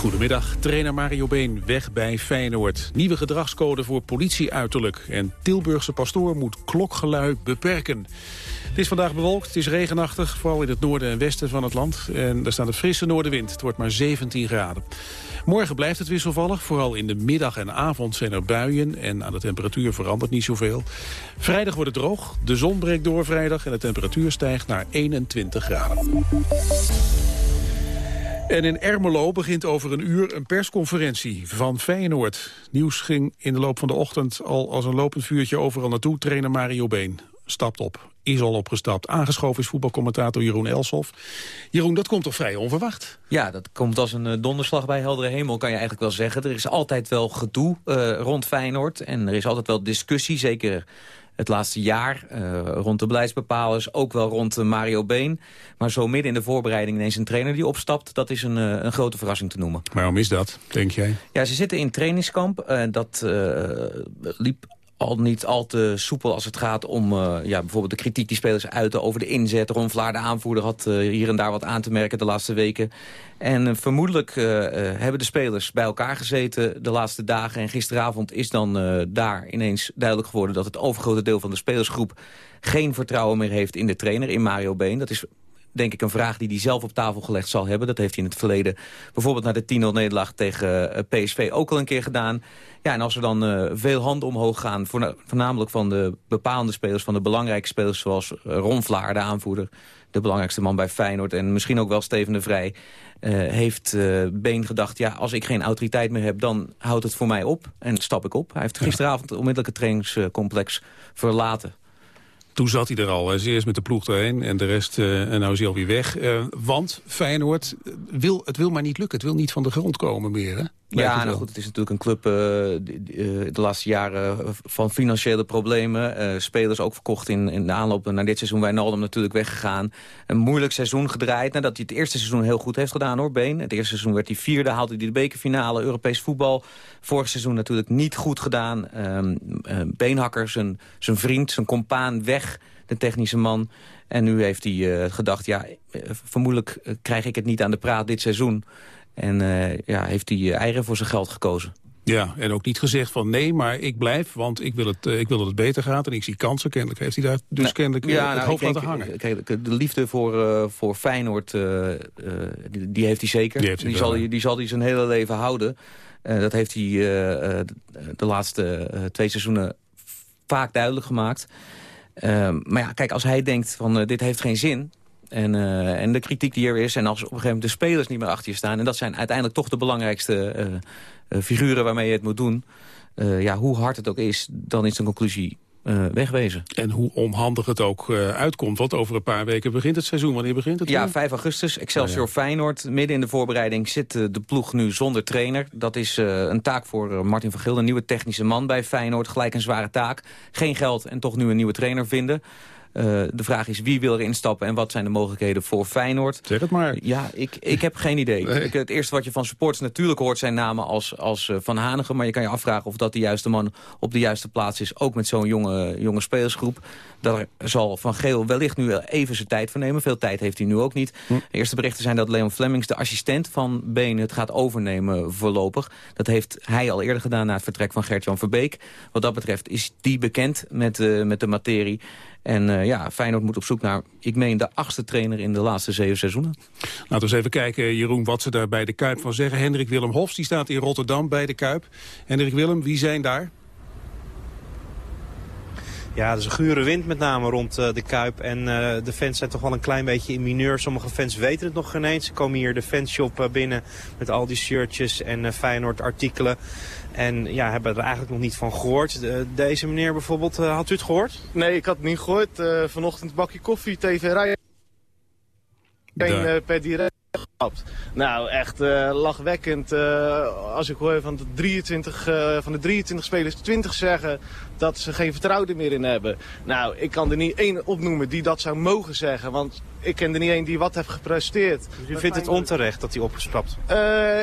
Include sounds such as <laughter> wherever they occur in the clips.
Goedemiddag, trainer Mario Been weg bij Feyenoord. Nieuwe gedragscode voor politieuiterlijk. En Tilburgse pastoor moet klokgelui beperken. Het is vandaag bewolkt, het is regenachtig, vooral in het noorden en westen van het land. En er staat een frisse noordenwind, het wordt maar 17 graden. Morgen blijft het wisselvallig, vooral in de middag en avond zijn er buien... en aan de temperatuur verandert niet zoveel. Vrijdag wordt het droog, de zon breekt door vrijdag... en de temperatuur stijgt naar 21 graden. En in Ermelo begint over een uur een persconferentie van Feyenoord. Nieuws ging in de loop van de ochtend al als een lopend vuurtje overal naartoe. Trainer Mario Been stapt op, is al opgestapt. Aangeschoven is voetbalcommentator Jeroen Elsof. Jeroen, dat komt toch vrij onverwacht? Ja, dat komt als een eh, donderslag bij heldere hemel, kan je eigenlijk wel zeggen. Er is altijd wel gedoe uh, rond Feyenoord en er is altijd wel discussie, zeker het laatste jaar uh, rond de beleidsbepalers, ook wel rond Mario Been. Maar zo midden in de voorbereiding ineens een trainer die opstapt, dat is een, uh, een grote verrassing te noemen. Waarom is dat, denk jij? Ja, ze zitten in trainingskamp. Dat liep al niet al te soepel als het gaat om uh, ja, bijvoorbeeld de kritiek die spelers uiten over de inzet. Ron Vlaar, de aanvoerder, had uh, hier en daar wat aan te merken de laatste weken. En uh, vermoedelijk hebben de spelers bij elkaar gezeten de laatste dagen. En gisteravond is dan daar ineens duidelijk geworden dat het overgrote deel van de spelersgroep geen vertrouwen meer heeft in de trainer, in Mario Been. Dat is denk ik een vraag die hij zelf op tafel gelegd zal hebben. Dat heeft hij in het verleden bijvoorbeeld na de 10-0 nederlaag tegen PSV ook al een keer gedaan. Ja, en als er dan uh, veel handen omhoog gaan, voornamelijk van de bepaalde spelers, van de belangrijke spelers zoals uh, Ron Vlaar, de aanvoerder, de belangrijkste man bij Feyenoord en misschien ook wel Steven de Vrij, uh, heeft Been gedacht, ja, als ik geen autoriteit meer heb, dan houdt het voor mij op en stap ik op. Hij heeft gisteravond het trainingscomplex verlaten. Toen zat hij er al. Hij is eerst met de ploeg erheen en de rest, uh, en nou is hij alweer weg. Uh, want Feyenoord, wil, het wil maar niet lukken. Het wil niet van de grond komen meer, hè? Ja, nou goed, het is natuurlijk een club uh, die, uh, de laatste jaren van financiële problemen. Uh, spelers ook verkocht in, in de aanloop naar dit seizoen. Wijnaldum natuurlijk weggegaan. Een moeilijk seizoen gedraaid. Nadat hij het eerste seizoen heel goed heeft gedaan hoor, Been. Het eerste seizoen werd hij vierde, haalde hij de bekerfinale, Europees voetbal. Vorig seizoen natuurlijk niet goed gedaan. Um, Beenhakker, zijn, zijn vriend, zijn compaan weg, de technische man. En nu heeft hij gedacht, ja, vermoedelijk krijg ik het niet aan de praat dit seizoen. En uh, ja, heeft hij eigen voor zijn geld gekozen. Ja, en ook niet gezegd van nee, maar ik blijf, want ik wil, het, uh, ik wil dat het beter gaat. En ik zie kansen, kennelijk heeft hij daar dus nee, kennelijk ja, het nou, hoofd laten hangen. Kijk, de liefde voor, uh, voor Feyenoord, uh, die, die, heeft hij zeker. Die, heeft hij die, zal, hij, die zal hij zijn hele leven houden. dat heeft hij de laatste twee seizoenen vaak duidelijk gemaakt. maar ja, kijk, als hij denkt van dit heeft geen zin... En, uh, en de kritiek die er is. En als op een gegeven moment de spelers niet meer achter je staan. En dat zijn uiteindelijk toch de belangrijkste uh, uh, figuren waarmee je het moet doen. ja, hoe hard het ook is, dan is de conclusie uh, wegwezen. En hoe onhandig het ook uh, uitkomt, want over een paar weken begint het seizoen. Wanneer begint het? Ja, 5 augustus, Excelsior oh, ja. Feyenoord. Midden in de voorbereiding zit uh, de ploeg nu zonder trainer. Dat is een taak voor Martin van Gil, een nieuwe technische man bij Feyenoord. Gelijk een zware taak. Geen geld en toch nu een nieuwe trainer vinden. Uh, de vraag is wie wil er instappen en wat zijn de mogelijkheden voor Feyenoord. Zeg het maar. Ja, ik, ik heb geen idee. Nee. Ik, het eerste wat je van supporters natuurlijk hoort zijn namen als, als uh, Van Hanegem. Maar je kan je afvragen of dat de juiste man op de juiste plaats is. Ook met zo'n jonge, jonge spelersgroep. Daar zal Van Geel wellicht nu even zijn tijd voor nemen. Veel tijd heeft hij nu ook niet. Hm. De eerste berichten zijn dat Leon Flemings, de assistent van Been, het gaat overnemen voorlopig. Dat heeft hij al eerder gedaan na het vertrek van Gert-Jan Verbeek. Wat dat betreft is die bekend met, uh, met de materie. En uh, ja, Feyenoord moet op zoek naar, ik meen, de achtste trainer in de laatste zeven seizoenen. Laten we eens even kijken, Jeroen, wat ze daar bij de Kuip van zeggen. Hendrik Willem Hofs, die staat in Rotterdam bij de Kuip. Hendrik Willem, wie zijn daar? Ja, er is een gure wind met name rond uh, de Kuip. En uh, de fans zijn toch wel een klein beetje in mineur. Sommige fans weten het nog geen eens. Ze komen hier de fanshop uh, binnen met al die shirtjes en Feyenoord artikelen. En ja, hebben er eigenlijk nog niet van gehoord. De, deze meneer bijvoorbeeld, had u het gehoord? Nee, ik had het niet gehoord. vanochtend bakje koffie, tv rijden. Geen per direct. Nou, echt uh, lachwekkend. Uh, als ik hoor van de, 23, uh, van de 23 spelers 20 zeggen dat ze geen vertrouwen meer in hebben. Nou, ik kan er niet één opnoemen die dat zou mogen zeggen. Want ik ken er niet één die wat heeft gepresteerd. Dus u vindt het onterecht dat hij opgestapt?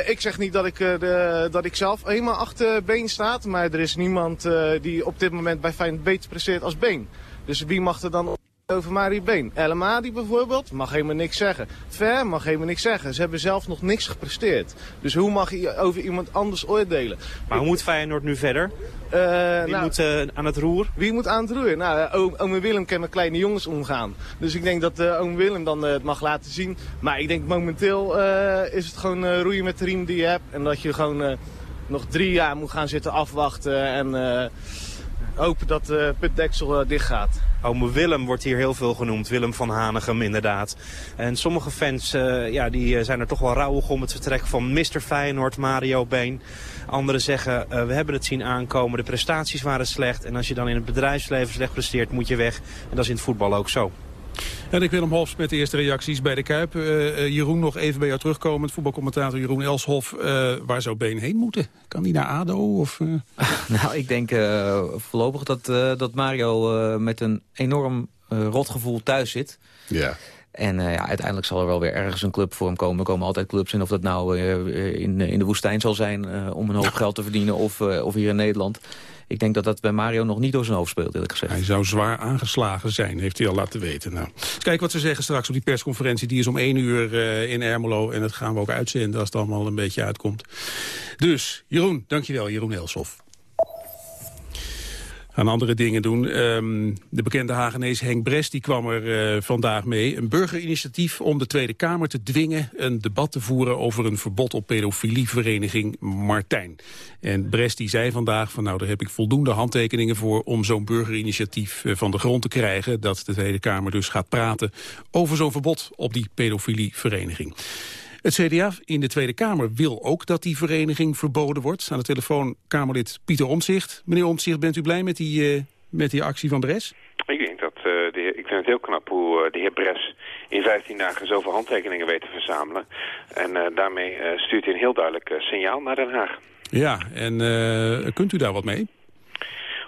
ik zeg niet dat ik, de, dat ik zelf helemaal achter Been staat. Maar er is niemand die op dit moment bij Feyenoord beter presteert als Been. Dus wie mag er dan Over Marie Been. El Amadi bijvoorbeeld mag helemaal niks zeggen. Ver mag helemaal niks zeggen. Ze hebben zelf nog niks gepresteerd. Dus hoe mag je over iemand anders oordelen? Maar hoe moet Feyenoord nu verder? Uh, Wie nou, moet uh, aan het roer? Wie moet aan het roer? Nou, uh, ome Willem kan met kleine jongens omgaan. Dus ik denk dat uh, ome Willem dan het mag laten zien. Maar ik denk momenteel is het gewoon roeien met de riem die je hebt. En dat je gewoon nog drie jaar moet gaan zitten afwachten en hopen dat de putdeksel uh, dicht gaat. Ome Willem wordt hier heel veel genoemd. Willem van Hanegem inderdaad. En sommige fans uh, ja, die zijn er toch wel rauwig om het vertrek van Mr. Feyenoord, Mario Been. Anderen zeggen, we hebben het zien aankomen, de prestaties waren slecht. En als je dan in het bedrijfsleven slecht presteert, moet je weg. En dat is in het voetbal ook zo. En ik Willem Hofs met de eerste reacties bij de Kuip. Uh, Jeroen, nog even bij jou terugkomend. Voetbalcommentator Jeroen Elshoff. Uh, waar zou Been heen moeten? Kan hij naar ADO? Of, <laughs> nou, ik denk voorlopig dat, dat Mario met een enorm rotgevoel thuis zit. Ja. En uh, ja, uiteindelijk zal er wel weer ergens een club voor hem komen. Er komen altijd clubs in, of dat nou uh, in, in de woestijn zal zijn... Uh, om een hoop geld te verdienen, of, of hier in Nederland. Ik denk dat dat bij Mario nog niet door zijn hoofd speelt, eerlijk gezegd. Hij zou zwaar aangeslagen zijn, heeft hij al laten weten. Nou, kijk wat ze zeggen straks op die persconferentie. Die is om één uur in Ermelo en dat gaan we ook uitzenden... als het allemaal een beetje uitkomt. Dus, Jeroen, dankjewel, Jeroen Elshoff aan andere dingen doen. Um, de bekende Hagenees Henk Brest die kwam er uh, vandaag mee. Een burgerinitiatief om de Tweede Kamer te dwingen... een debat te voeren over een verbod op pedofilievereniging Martijn. En Brest die zei vandaag van nou daar heb ik voldoende handtekeningen voor... om zo'n burgerinitiatief uh, van de grond te krijgen. Dat de Tweede Kamer dus gaat praten over zo'n verbod op die pedofilievereniging. Het CDA in de Tweede Kamer wil ook dat die vereniging verboden wordt. Aan de telefoon Kamerlid Pieter Omtzigt. Meneer Omtzigt, bent u blij met die, uh, met die actie van Bres? Ik denk dat, uh, de heer, ik vind het heel knap hoe uh, de heer Bres in 15 dagen zoveel handtekeningen weet te verzamelen. En daarmee stuurt hij een heel duidelijk signaal naar Den Haag. Ja, en kunt u daar wat mee?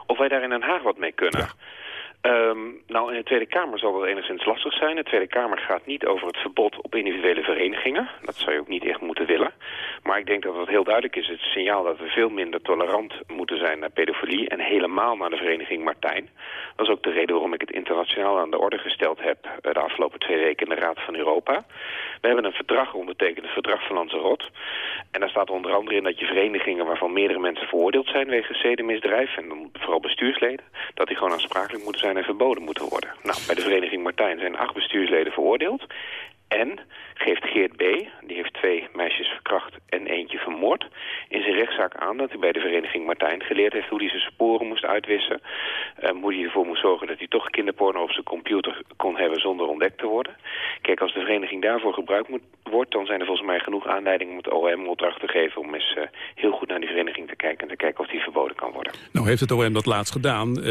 Of wij daar in Den Haag wat mee kunnen? Ja. Um, nou, in de Tweede Kamer zal dat enigszins lastig zijn. De Tweede Kamer gaat niet over het verbod op individuele verenigingen. Dat zou je ook niet echt moeten willen. Maar ik denk dat het heel duidelijk is, het signaal dat we veel minder tolerant moeten zijn naar pedofilie en helemaal naar de vereniging Martijn. Dat is ook de reden waarom ik het internationaal aan de orde gesteld heb eh, de afgelopen twee weken in de Raad van Europa. We hebben een verdrag ondertekend, het verdrag van Lanzarote. En daar staat onder andere in dat je verenigingen waarvan meerdere mensen veroordeeld zijn wegens zedenmisdrijf, en vooral bestuursleden, dat die gewoon aansprakelijk moeten zijn en verboden moeten worden. Nou, bij de vereniging Martijn zijn acht bestuursleden veroordeeld. En geeft Geert B., die heeft twee meisjes verkracht en eentje vermoord... in zijn rechtszaak aan dat hij bij de vereniging Martijn geleerd heeft... hoe hij zijn sporen moest uitwissen. Um, hoe hij ervoor moest zorgen dat hij toch kinderporno op zijn computer kon hebben... zonder ontdekt te worden. Kijk, als de vereniging daarvoor gebruikt moet, wordt... dan zijn er volgens mij genoeg aanleidingen om het OM opdracht te geven... om eens uh, heel goed naar die vereniging te kijken... en te kijken of die verboden kan worden. Nou, heeft het OM dat laatst gedaan. Uh,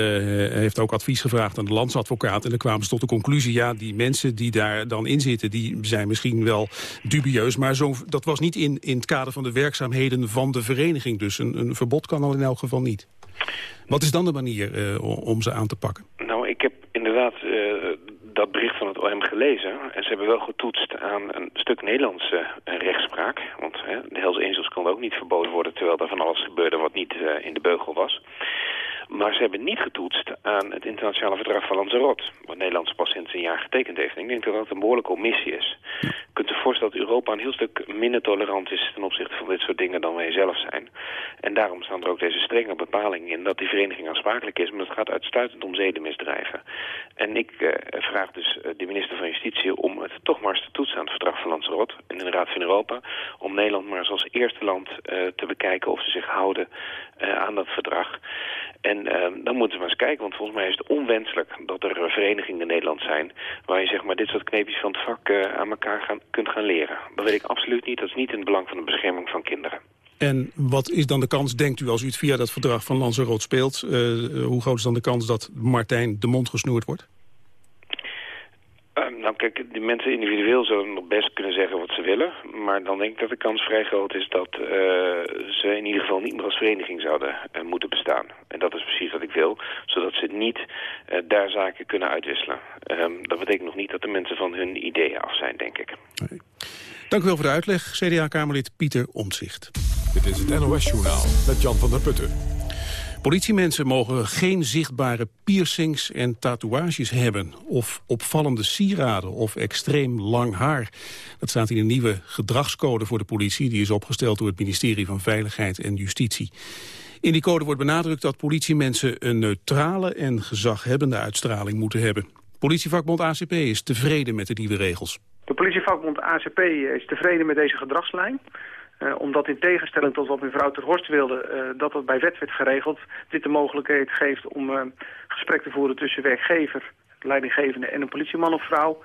heeft ook advies gevraagd aan de landsadvocaat... en dan kwamen ze tot de conclusie... ja, die mensen die daar dan in zitten... die zijn misschien wel dubieus. Maar zo, dat was niet in, in het kader van de werkzaamheden van de vereniging. Dus een, een verbod kan al in elk geval niet. Wat is dan de manier uh, om ze aan te pakken? Nou, ik heb inderdaad uh, dat bericht van het OM gelezen. En ze hebben wel getoetst aan een stuk Nederlandse uh, rechtspraak. Want de Hells Angels kon ook niet verboden worden... terwijl er van alles gebeurde wat niet in de beugel was. Maar ze hebben niet getoetst aan het internationale verdrag van Lanzarote... wat Nederlandse pas sinds een jaar getekend heeft. En ik denk dat dat een behoorlijke omissie is. Je kunt je voorstellen dat Europa een heel stuk minder tolerant is... ten opzichte van dit soort dingen dan wij zelf zijn. En daarom staan er ook deze strenge bepalingen in... dat die vereniging aansprakelijk is, maar het gaat uitsluitend om zedenmisdrijven. En ik uh, vraag dus uh, de minister van Justitie om het toch maar eens te toetsen... aan het verdrag van Lanzarote en in de Raad van Europa... om Nederland maar eens als eerste land uh, te bekijken of ze zich houden aan dat verdrag... En uh, dan moeten we eens kijken, want volgens mij is het onwenselijk dat er verenigingen in Nederland zijn... waar je zeg maar, dit soort kneepjes van het vak uh, aan elkaar gaan, kunt gaan leren. Dat weet ik absoluut niet. Dat is niet in het belang van de bescherming van kinderen. En wat is dan de kans, denkt u, als u het via dat verdrag van Lanzarote speelt... Uh, hoe groot is dan de kans dat Martijn de mond gesnoerd wordt? Kijk, die mensen individueel zullen nog best kunnen zeggen wat ze willen. Maar dan denk ik dat de kans vrij groot is dat uh, ze in ieder geval niet meer als vereniging zouden uh, moeten bestaan. En dat is precies wat ik wil, zodat ze niet daar zaken kunnen uitwisselen. Um, dat betekent nog niet dat de mensen van hun ideeën af zijn, denk ik. Nee. Dank u wel voor de uitleg, CDA-Kamerlid Pieter Omtzigt. Dit is het NOS-journaal met Jan van der Putten. Politiemensen mogen geen zichtbare piercings en tatoeages hebben... of opvallende sieraden of extreem lang haar. Dat staat in een nieuwe gedragscode voor de politie... die is opgesteld door het ministerie van Veiligheid en Justitie. In die code wordt benadrukt dat politiemensen een neutrale en gezaghebbende uitstraling moeten hebben. Politievakbond ACP is tevreden met de nieuwe regels. De politievakbond ACP is tevreden met deze gedragslijn. Uh, omdat in tegenstelling tot wat mevrouw Ter Horst wilde, uh, dat dat bij wet werd geregeld, dit de mogelijkheid geeft om uh, gesprek te voeren tussen werkgever, leidinggevende en een politieman of vrouw.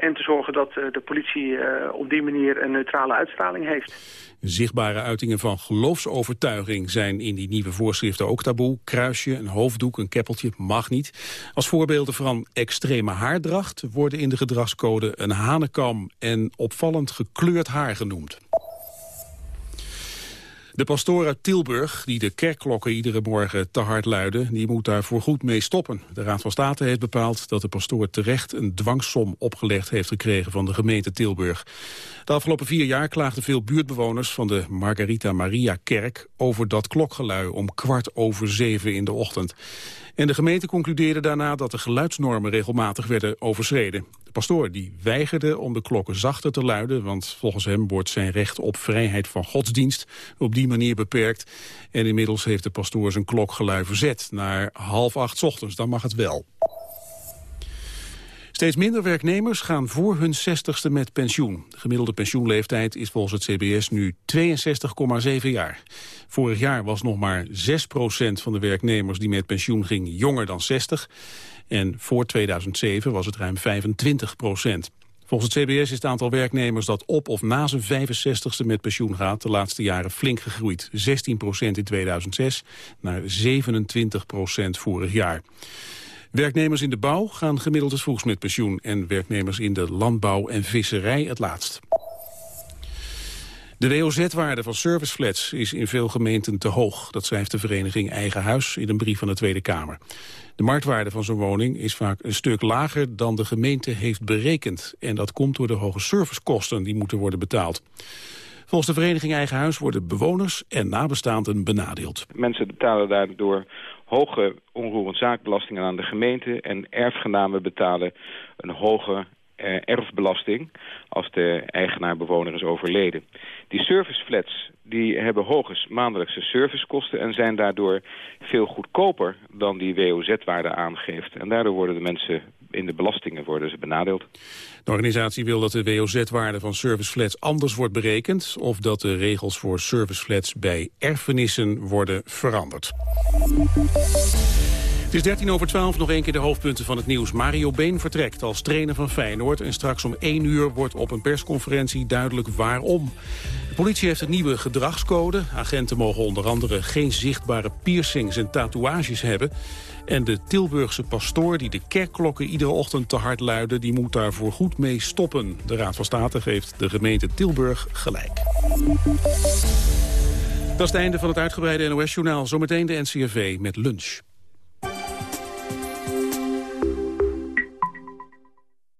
En te zorgen dat de politie op die manier een neutrale uitstraling heeft. Zichtbare uitingen van geloofsovertuiging zijn in die nieuwe voorschriften ook taboe. Kruisje, een hoofddoek, een keppeltje mag niet. Als voorbeelden van extreme haardracht worden in de gedragscode een hanekam en opvallend gekleurd haar genoemd. De pastoor uit Tilburg, die de kerkklokken iedere morgen te hard luiden, die moet daar voorgoed mee stoppen. De Raad van State heeft bepaald dat de pastoor terecht een dwangsom opgelegd heeft gekregen van de gemeente Tilburg. De afgelopen vier jaar klaagden veel buurtbewoners van de Margarita Maria Kerk over dat klokgelui om kwart over zeven in de ochtend. En de gemeente concludeerde daarna dat de geluidsnormen regelmatig werden overschreden. De pastoor die weigerde om de klokken zachter te luiden... want volgens hem wordt zijn recht op vrijheid van godsdienst op die manier beperkt. En inmiddels heeft de pastoor zijn klokgelui verzet naar half acht ochtends. Dan mag het wel. Steeds minder werknemers gaan voor hun 60ste met pensioen. De gemiddelde pensioenleeftijd is volgens het CBS nu 62,7 jaar. Vorig jaar was nog maar 6% van de werknemers die met pensioen ging jonger dan 60. En voor 2007 was het ruim 25 procent. Volgens het CBS is het aantal werknemers dat op of na zijn 65ste met pensioen gaat... de laatste jaren flink gegroeid. 16 procent in 2006 naar 27 procent vorig jaar. Werknemers in de bouw gaan gemiddeld het vroegst met pensioen... en werknemers in de landbouw en visserij het laatst. De WOZ-waarde van serviceflats is in veel gemeenten te hoog. Dat schrijft de vereniging Eigen Huis in een brief van de Tweede Kamer. De marktwaarde van zo'n woning is vaak een stuk lager dan de gemeente heeft berekend. En dat komt door de hoge servicekosten die moeten worden betaald. Volgens de vereniging Eigen Huis worden bewoners en nabestaanden benadeeld. Mensen betalen daardoor hoge onroerend zaakbelastingen aan de gemeente... en erfgenamen betalen een hoge erfbelasting als de eigenaar-bewoner is overleden. Die serviceflats die hebben hoge maandelijkse servicekosten... en zijn daardoor veel goedkoper dan die WOZ-waarde aangeeft. En daardoor worden de mensen in de belastingen worden ze benadeeld. De organisatie wil dat de WOZ-waarde van serviceflats anders wordt berekend... of dat de regels voor serviceflats bij erfenissen worden veranderd. Het is 13 over 12, nog één keer de hoofdpunten van het nieuws. Mario Been vertrekt als trainer van Feyenoord... en straks om 1 uur wordt op een persconferentie duidelijk waarom. De politie heeft een nieuwe gedragscode. Agenten mogen onder andere geen zichtbare piercings en tatoeages hebben. En de Tilburgse pastoor die de kerkklokken iedere ochtend te hard luiden... die moet daar voor goed mee stoppen. De Raad van State geeft de gemeente Tilburg gelijk. Dat is het einde van het uitgebreide NOS-journaal. Zometeen de NCRV met lunch.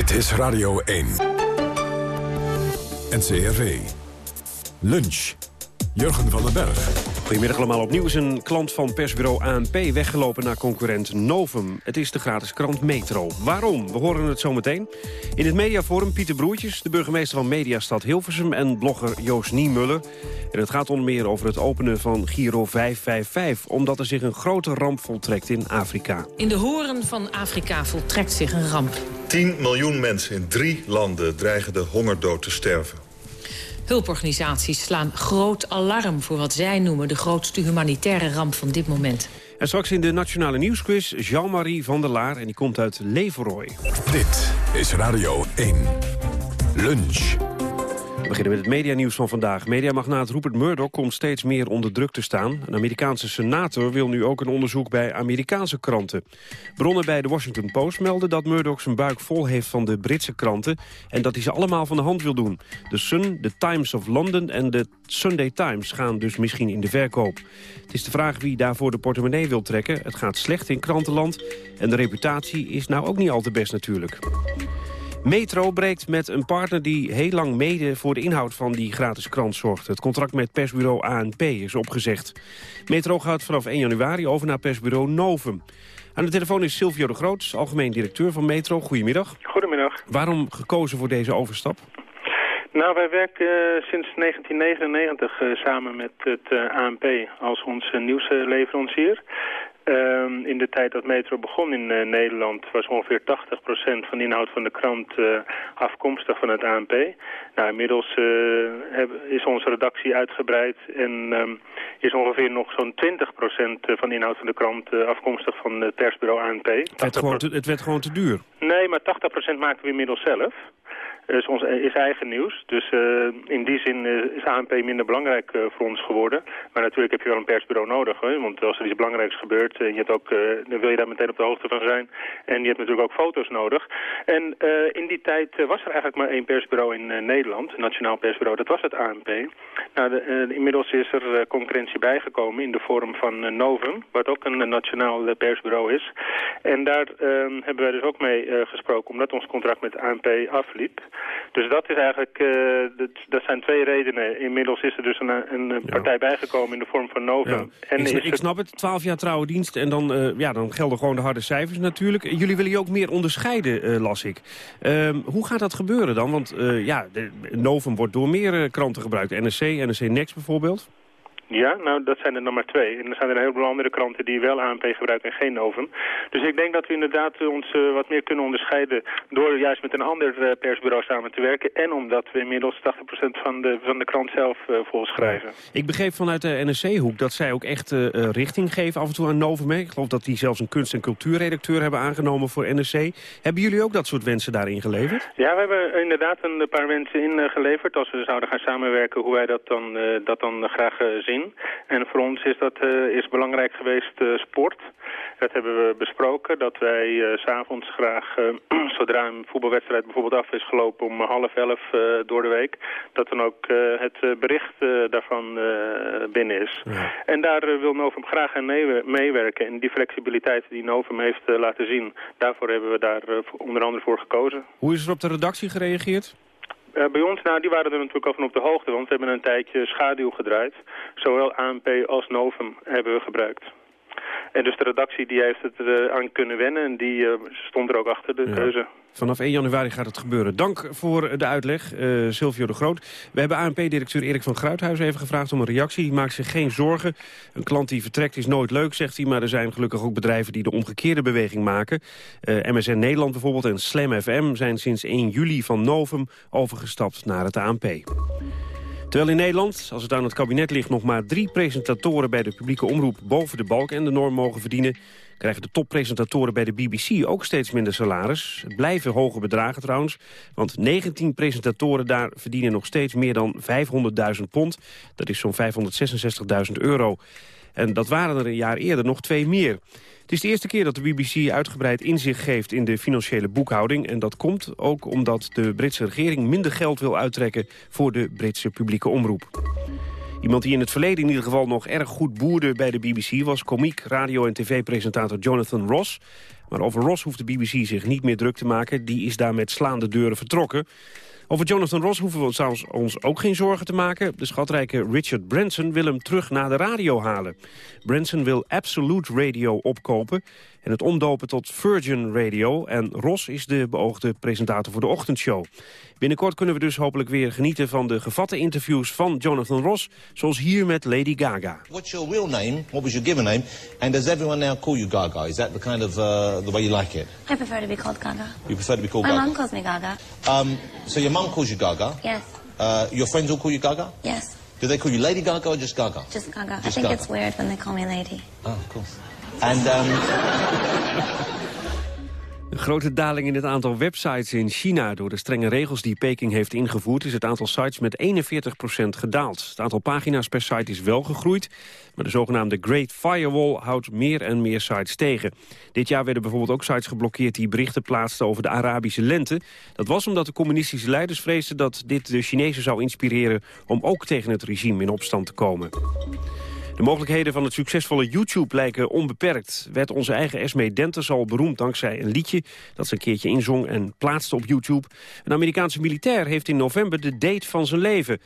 Dit is Radio 1. NCRV. Lunch. Jurgen van den Berg. Goedemiddag allemaal. Opnieuw is een klant van persbureau ANP weggelopen naar concurrent Novum. Het is de gratis krant Metro. Waarom? We horen het zo meteen. In het mediaforum Pieter Broertjes, de burgemeester van Mediastad Hilversum... en blogger Joost Niemuller. En het gaat onder meer over het openen van Giro 555... omdat er zich een grote ramp voltrekt in Afrika. In de horen van Afrika voltrekt zich een ramp. 10 miljoen mensen in drie landen dreigen de hongerdood te sterven. Hulporganisaties slaan groot alarm voor wat zij noemen... de grootste humanitaire ramp van dit moment. En straks in de Nationale Nieuwsquiz Jean-Marie van der Laar... en die komt uit Leveroy. Dit is Radio 1. Lunch. Beginnen met het medianieuws van vandaag. Mediamagnaat Rupert Murdoch komt steeds meer onder druk te staan. Een Amerikaanse senator wil nu ook een onderzoek bij Amerikaanse kranten. Bronnen bij de Washington Post melden dat Murdoch zijn buik vol heeft van de Britse kranten... en dat hij ze allemaal van de hand wil doen. De Sun, de Times of London en de Sunday Times gaan dus misschien in de verkoop. Het is de vraag wie daarvoor de portemonnee wil trekken. Het gaat slecht in krantenland en de reputatie is nou ook niet al te best natuurlijk. Metro breekt met een partner die heel lang mede voor de inhoud van die gratis krant zorgt. Het contract met persbureau ANP is opgezegd. Metro gaat vanaf 1 januari over naar persbureau Novum. Aan de telefoon is Silvio de Groot, algemeen directeur van Metro. Goedemiddag. Goedemiddag. Waarom gekozen voor deze overstap? Nou, wij werken uh, sinds 1999 uh, samen met het uh, ANP als onze nieuwsleverancier. Uh, in de tijd dat Metro begon in uh, Nederland was ongeveer 80% van de inhoud van de krant uh, afkomstig van het ANP. Nou, inmiddels heb, is onze redactie uitgebreid en um, is ongeveer nog zo'n 20% van de inhoud van de krant afkomstig van het persbureau ANP. Het werd, gewoon te, het werd gewoon te duur? Nee, maar 80% maken we inmiddels zelf is, ons, is eigen nieuws. Dus uh, in die zin uh, is ANP minder belangrijk voor ons geworden. Maar natuurlijk heb je wel een persbureau nodig. Hè? Want als er iets belangrijks gebeurt, je hebt ook, dan wil je daar meteen op de hoogte van zijn. En je hebt natuurlijk ook foto's nodig. En in die tijd was er eigenlijk maar één persbureau in Nederland. Een nationaal persbureau, dat was het ANP. Nou, de, inmiddels is er concurrentie bijgekomen in de vorm van Novum. Wat ook een nationaal persbureau is. En daar ehm, hebben wij dus ook mee gesproken. Omdat ons contract met ANP afliep. Dus dat is eigenlijk, uh, dat, dat, zijn twee redenen. Inmiddels is er dus een, een partij ja. bijgekomen in de vorm van Nova. Ja. En ik, ik snap het, 12 jaar trouwe dienst en dan, uh, ja, dan gelden gewoon de harde cijfers natuurlijk. Jullie willen je ook meer onderscheiden, uh, las ik. hoe gaat dat gebeuren dan? Want ja, de, Novum wordt door meer kranten gebruikt. NRC, NRC Next bijvoorbeeld. Ja, nou dat zijn er nog maar twee. En er zijn er een heleboel andere kranten die wel ANP gebruiken en geen Novum. Dus ik denk dat we inderdaad ons uh, wat meer kunnen onderscheiden door juist met een ander uh, persbureau samen te werken. En omdat we inmiddels 80% van de, van de krant zelf uh, volschrijven. Ja. Ik begreep vanuit de NRC-hoek dat zij ook echt richting geven af en toe aan Novum. Ik geloof dat die zelfs een kunst- en cultuurredacteur hebben aangenomen voor NRC. Hebben jullie ook dat soort wensen daarin geleverd? Ja, we hebben inderdaad een paar wensen ingeleverd. Als we zouden gaan samenwerken, hoe wij dat dan, dat dan graag zien. En voor ons is dat uh, is belangrijk geweest uh, sport. Dat hebben we besproken, dat wij uh, s'avonds graag, <clears throat> zodra een voetbalwedstrijd bijvoorbeeld af is gelopen om half elf door de week, dat dan ook het bericht daarvan binnen is. Ja. En daar wil Novum graag aan mee meewerken. En die flexibiliteit die Novum heeft laten zien, daarvoor hebben we daar onder andere voor gekozen. Hoe is er op de redactie gereageerd? Uh, bij ons, nou, die waren er natuurlijk al van op de hoogte, want we hebben een tijdje schaduw gedraaid. Zowel ANP als Novum hebben we gebruikt. En dus de redactie die heeft het uh, aan kunnen wennen en die uh, stond er ook achter de ja. keuze. Vanaf 1 januari gaat het gebeuren. Dank voor de uitleg, uh, Silvio de Groot. We hebben ANP-directeur Erik van Gruithuis even gevraagd om een reactie. Die maakt zich geen zorgen. Een klant die vertrekt is nooit leuk, zegt hij. Maar er zijn gelukkig ook bedrijven die de omgekeerde beweging maken. Uh, MSN Nederland bijvoorbeeld en Slam FM zijn sinds 1 juli van Novum overgestapt naar het ANP. Terwijl in Nederland, als het aan het kabinet ligt... nog maar drie presentatoren bij de publieke omroep boven de balk en de norm mogen verdienen... krijgen de toppresentatoren bij de BBC ook steeds minder salaris. Het blijven hoge bedragen trouwens, want 19 presentatoren daar verdienen nog steeds meer dan 500.000 pond. Dat is zo'n 566.000 euro. En dat waren er een jaar eerder nog twee meer. Het is de eerste keer dat de BBC uitgebreid inzicht geeft in de financiële boekhouding. En dat komt ook omdat de Britse regering minder geld wil uittrekken voor de Britse publieke omroep. Iemand die in het verleden in ieder geval nog erg goed boerde bij de BBC... was komiek, radio- en tv-presentator Jonathan Ross. Maar over Ross hoeft de BBC zich niet meer druk te maken. Die is daar met slaande deuren vertrokken. Over Jonathan Ross hoeven we ons ons ook geen zorgen te maken. De schatrijke Richard Branson wil hem terug naar de radio halen. Branson wil Absolute Radio opkopen en het omdopen tot Virgin Radio. En Ross is de beoogde presentator voor de ochtendshow. Binnenkort kunnen we dus hopelijk weer genieten van de gevatte interviews van Jonathan Ross, zoals hier met Lady Gaga. What's your real name? What was your given name? And does everyone now call you Gaga? Is that the kind of uh, the way you like it? I prefer to be called Gaga. You prefer to be called My Gaga? mom calls me Gaga. Um, so your mum calls you Gaga. Yes, Uh, your friends all call you Gaga. yes, Do they call you Lady Gaga or just Gaga? just Gaga. I Just think Gaga. it's weird when they call me lady. Oh, of course. And um, Een grote daling in het aantal websites in China. Door de strenge regels die Peking heeft ingevoerd... is het aantal sites met 41% gedaald. Het aantal pagina's per site is wel gegroeid... maar de zogenaamde Great Firewall houdt meer en meer sites tegen. Dit jaar werden bijvoorbeeld ook sites geblokkeerd... die berichten plaatsten over de Arabische lente. Dat was omdat de communistische leiders vreesden... dat dit de Chinezen zou inspireren... om ook tegen het regime in opstand te komen. De mogelijkheden van het succesvolle YouTube lijken onbeperkt. Werd onze eigen Esme Dentes al beroemd dankzij een liedje... dat ze een keertje inzong en plaatste op YouTube. Een Amerikaanse militair heeft in november de date van zijn leven.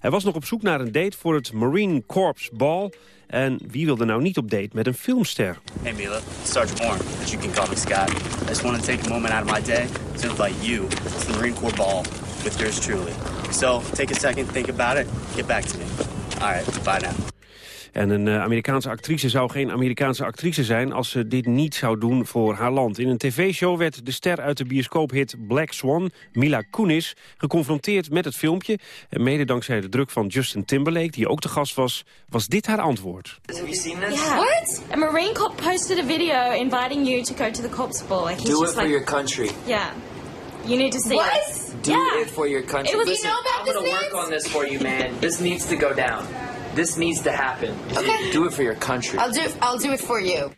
Hij was nog op zoek naar een date voor het Marine Corps Ball... En wie wilde nou niet op date met een filmster? Hey Mila, Sergeant Warren, but you can call me Scott. I just want to take a moment out of my day to invite you to the Marine Corps Ball with yours truly. So take a second, think about it, get back to me. All right, bye now. En een eh, Amerikaanse actrice zou geen Amerikaanse actrice zijn... als ze dit niet zou doen voor haar land. In een tv-show werd de ster uit de bioscoophit Black Swan, Mila Kunis... geconfronteerd met het filmpje. En mede dankzij de druk van Justin Timberlake, die ook te gast was... was dit haar antwoord. Have you seen this? What? A Marine cop posted a video inviting you to go to the corpse ball. Like Do just it for like, your country. yeah. You need to see What? it. Do yeah. it for your country. It was- you Listen, know about I'm Nance? work on this for you, man. This needs to go down. This needs to happen. Okay. Do it for your country. I'll do I'll do it for you.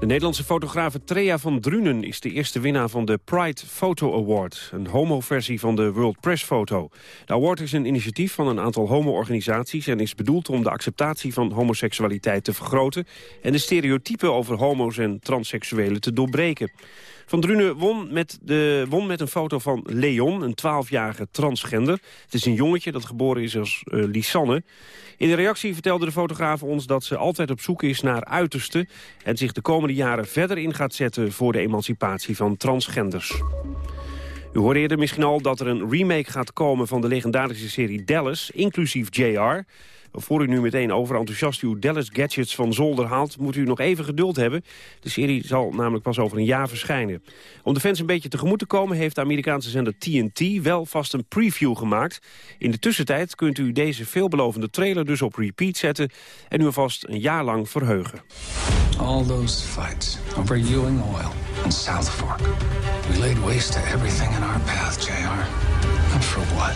De Nederlandse fotografe Trea van Drunen is de eerste winnaar van de Pride Photo Award. Een homo-versie van de World Press Photo. De award is een initiatief van een aantal homo-organisaties... en is bedoeld om de acceptatie van homoseksualiteit te vergroten... en de stereotypen over homo's en transseksuelen te doorbreken. Van Drunen won met, de, won met een foto van Leon, een 12-jarige transgender. Het is een jongetje dat geboren is als eh, Lisanne. In de reactie vertelde de fotograaf ons dat ze altijd op zoek is naar uiterste... en zich de komende jaren verder in gaat zetten voor de emancipatie van transgenders. U hoorde eerder misschien al dat er een remake gaat komen van de legendarische serie Dallas, inclusief JR. Voor u nu meteen overenthousiast uw Dallas Gadgets van zolder haalt... moet u nog even geduld hebben. De serie zal namelijk pas over een jaar verschijnen. Om de fans een beetje tegemoet te komen... heeft de Amerikaanse zender TNT wel vast een preview gemaakt. In de tussentijd kunt u deze veelbelovende trailer dus op repeat zetten... en u alvast een jaar lang verheugen. All those fights over Ewing Oil and South Fork. We laid waste to everything in our path, JR. And for what?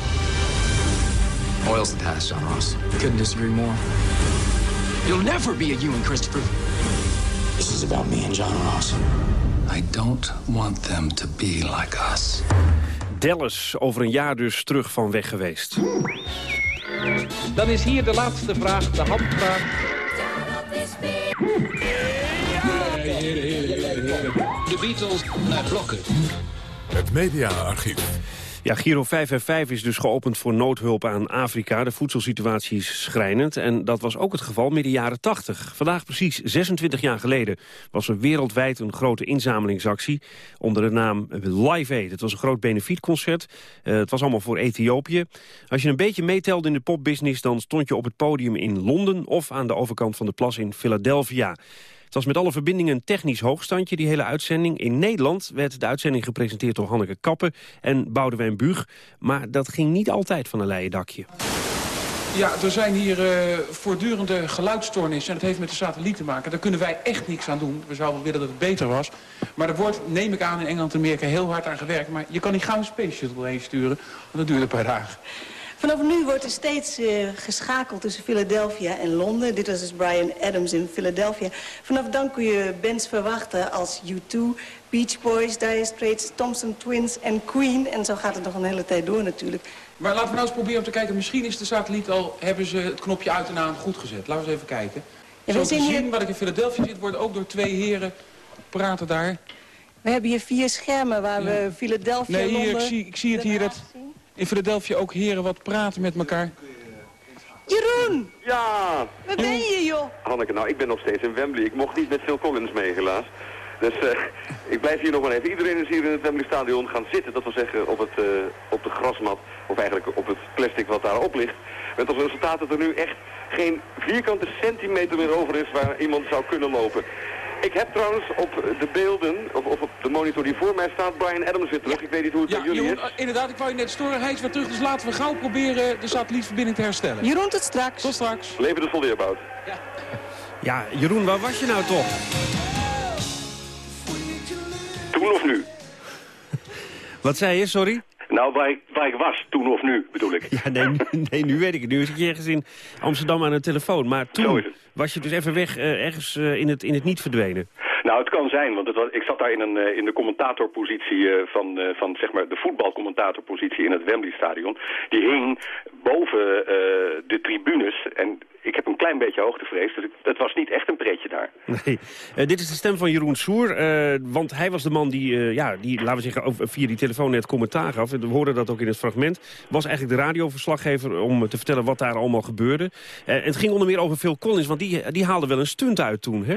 Oil's the past, John Ross. Couldn't disagree more. You'll never be a Ewing, Christopher. This is about me and John Ross. I don't want them to be like us. Dallas, over een jaar dus terug van weg geweest. Dan is hier de laatste vraag, de handvraag. De Beatles naar blokken. Het mediaarchief. Ja, Giro 555 is dus geopend voor noodhulp aan Afrika. De voedselsituatie is schrijnend en dat was ook het geval midden jaren 80. Vandaag precies 26 jaar geleden was er wereldwijd een grote inzamelingsactie onder de naam Live Aid. Het was een groot benefietconcert. Uh, het was allemaal voor Ethiopië. Als je een beetje meetelde in de popbusiness, dan stond je op het podium in Londen of aan de overkant van de plas in Philadelphia. Het was met alle verbindingen een technisch hoogstandje, die hele uitzending. In Nederland werd de uitzending gepresenteerd door Hanneke Kappen en Boudewijn Buug. Maar dat ging niet altijd van een leien dakje. Ja, er zijn hier uh, voortdurende geluidstoornissen en dat heeft met de satelliet te maken. Daar kunnen wij echt niks aan doen. We zouden willen dat het beter was. Maar er wordt, neem ik aan, in Engeland en Amerika heel hard aan gewerkt. Maar je kan niet gauw een space shuttle sturen, want dat duurt een paar dagen. Vanaf nu wordt er steeds uh, geschakeld tussen Philadelphia en Londen. Dit was dus Brian Adams in Philadelphia. Vanaf dan kun je bands verwachten als U2, Beach Boys, Dire Straits, Thompson Twins en Queen. En zo gaat het nog een hele tijd door natuurlijk. Maar laten we nou eens proberen om te kijken. Misschien is de satelliet al, hebben ze het knopje uit en aan goed gezet. Laten we eens even kijken. Ja, Zo te zien hier... wat ik in Philadelphia zit, wordt ook door twee heren praten daar. We hebben hier vier schermen waar ja. we Philadelphia, Nee, hier, Londen, ik zie, ik zie het hier. Het, in Philadelphia ook heren wat praten met elkaar? Jeroen! Ja! Waar ben je, joh? Hanneke, nou, ik ben nog steeds in Wembley. Ik mocht niet met Phil Collins mee, helaas. Dus eh, ik blijf hier nog maar even. Iedereen is hier in het Wembley Stadion gaan zitten. Dat wil zeggen op, het, eh, op de grasmat. Of eigenlijk op het plastic wat daarop ligt. Met als resultaat dat er nu echt geen vierkante centimeter meer over is waar iemand zou kunnen lopen. Ik heb trouwens op de beelden, of, of op de monitor die voor mij staat, Brian Adams weer terug. Ik weet niet hoe het Ja, bij jullie Jeroen, is. eh, inderdaad, ik wou je net storen. Hij is weer terug, dus laten we gauw proberen de satellietverbinding te herstellen. Jeroen, tot straks. Tot straks. Leven de soldeerbout. Ja, Jeroen, waar was je nou toch? Toen of nu? <laughs> Wat zei je, sorry? Nou, waar ik, waar ik was, toen of nu, bedoel ik. Ja, nee, nu- <laughs> nee, nu weet ik het. Nu zit je ergens in Amsterdam aan de telefoon. Maar toen was je dus even weg, eh, ergens eh, in, het, in het niet verdwenen. Nou, het kan zijn, want het was, ik zat daar in, een, eh, in de commentatorpositie van, van zeg maar, de voetbalcommentatorpositie in het Wembley-stadion. Die hing boven de tribunes en ik heb een klein beetje hoogtevrees, dus het was niet echt een pretje daar. <laughs> Nee. Dit is de stem van Jeroen Soer, want hij was de man die, ja, die, laten we zeggen, over, via die telefoon net commentaar gaf. We hoorden dat ook in het fragment. Was eigenlijk de radioverslaggever om te vertellen wat daar allemaal gebeurde. Het ging onder meer over Phil Collins, want die, die haalde wel een stunt uit toen, hè?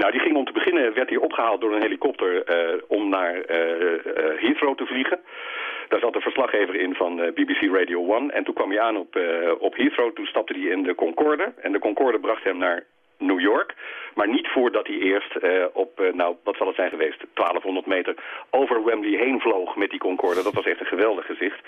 Nou, die ging om te beginnen, werd hij opgehaald door een helikopter eh, om naar eh, Heathrow te vliegen. Daar zat een verslaggever in van BBC Radio 1. En toen kwam hij aan op, eh, op Heathrow. Toen stapte hij in de Concorde. En de Concorde bracht hem naar New York. Maar niet voordat hij eerst op, nou, wat zal het zijn geweest, 1200 meter over Wembley heen vloog met die Concorde. Dat was echt een geweldig gezicht.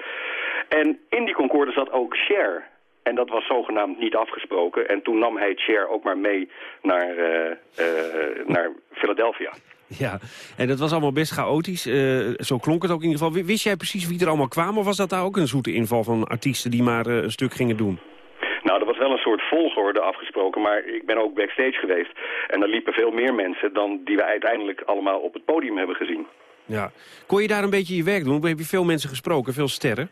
En in die Concorde zat ook Cher. En dat was zogenaamd niet afgesproken. En toen nam hij Cher ook maar mee naar, eh, eh, naar Philadelphia. Ja, en dat was allemaal best chaotisch. Eh, zo klonk het ook in ieder geval. Wist jij precies wie er allemaal kwamen? Of was dat daar ook een zoete inval van artiesten die maar een stuk gingen doen? Nou, er was wel een soort volgorde afgesproken, maar ik ben ook backstage geweest. En er liepen veel meer mensen dan die we uiteindelijk allemaal op het podium hebben gezien. Ja. Kon je daar een beetje je werk doen? Heb je veel mensen gesproken, veel sterren?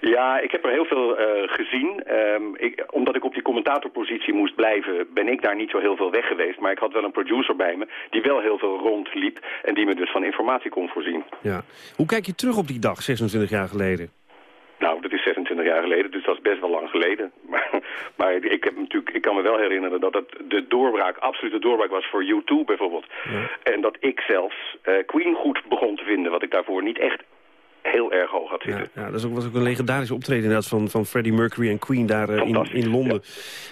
Ja, ik heb er heel veel eh, gezien. Ehm, ik, omdat ik op die commentatorpositie moest blijven, ben ik daar niet zo heel veel weg geweest. Maar ik had wel een producer bij me die wel heel veel rondliep en die me dus van informatie kon voorzien. Ja. Hoe kijk je terug op die dag, 26 jaar geleden? Nou, dat is 26 jaar geleden, dus dat is best wel lang geleden. <laughs> Maar, maar ik, heb natuurlijk, ik kan me wel herinneren dat het de doorbraak, absolute doorbraak was voor U2 bijvoorbeeld. En dat ik zelfs eh, Queen goed begon te vinden, wat ik daarvoor niet echt heel erg hoog had zitten. Ja, dat is ook, was ook een legendarische optreden inderdaad van, van Freddie Mercury en Queen daar eh, in, in Londen.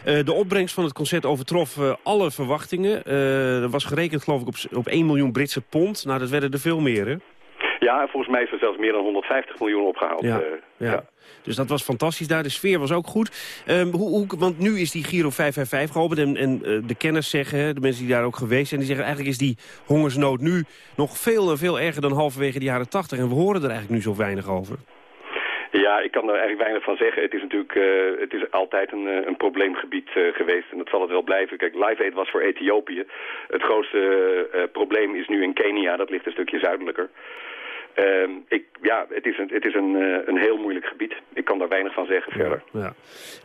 Eh, de opbrengst van het concert overtrof eh, alle verwachtingen. Er was gerekend geloof ik op, op 1 miljoen Britse pond. Nou, dat werden er veel meer, hè? Ja, en volgens mij is er zelfs meer dan 150 miljoen opgehaald. Ja, eh, ja. Dus dat was fantastisch daar. De sfeer was ook goed. Ehm, hoe, hoe, want nu is die Giro 555 geopend. En, en eh, de kenners zeggen, de mensen die daar ook geweest zijn... die zeggen eigenlijk is die hongersnood nu nog veel en veel erger dan halverwege de jaren 80. En we horen er eigenlijk nu zo weinig over. Ja, ik kan er eigenlijk weinig van zeggen. Het is natuurlijk eh, het is altijd een, eh, een probleemgebied eh, geweest en dat zal het wel blijven. Kijk, Live Aid was voor Ethiopië. Het grootste eh, eh, probleem is nu in Kenia, dat ligt een stukje zuidelijker. Ehm, ik, ja, het is, een, het is een, eh, een heel moeilijk gebied. Ik kan daar weinig van zeggen verder. Ja.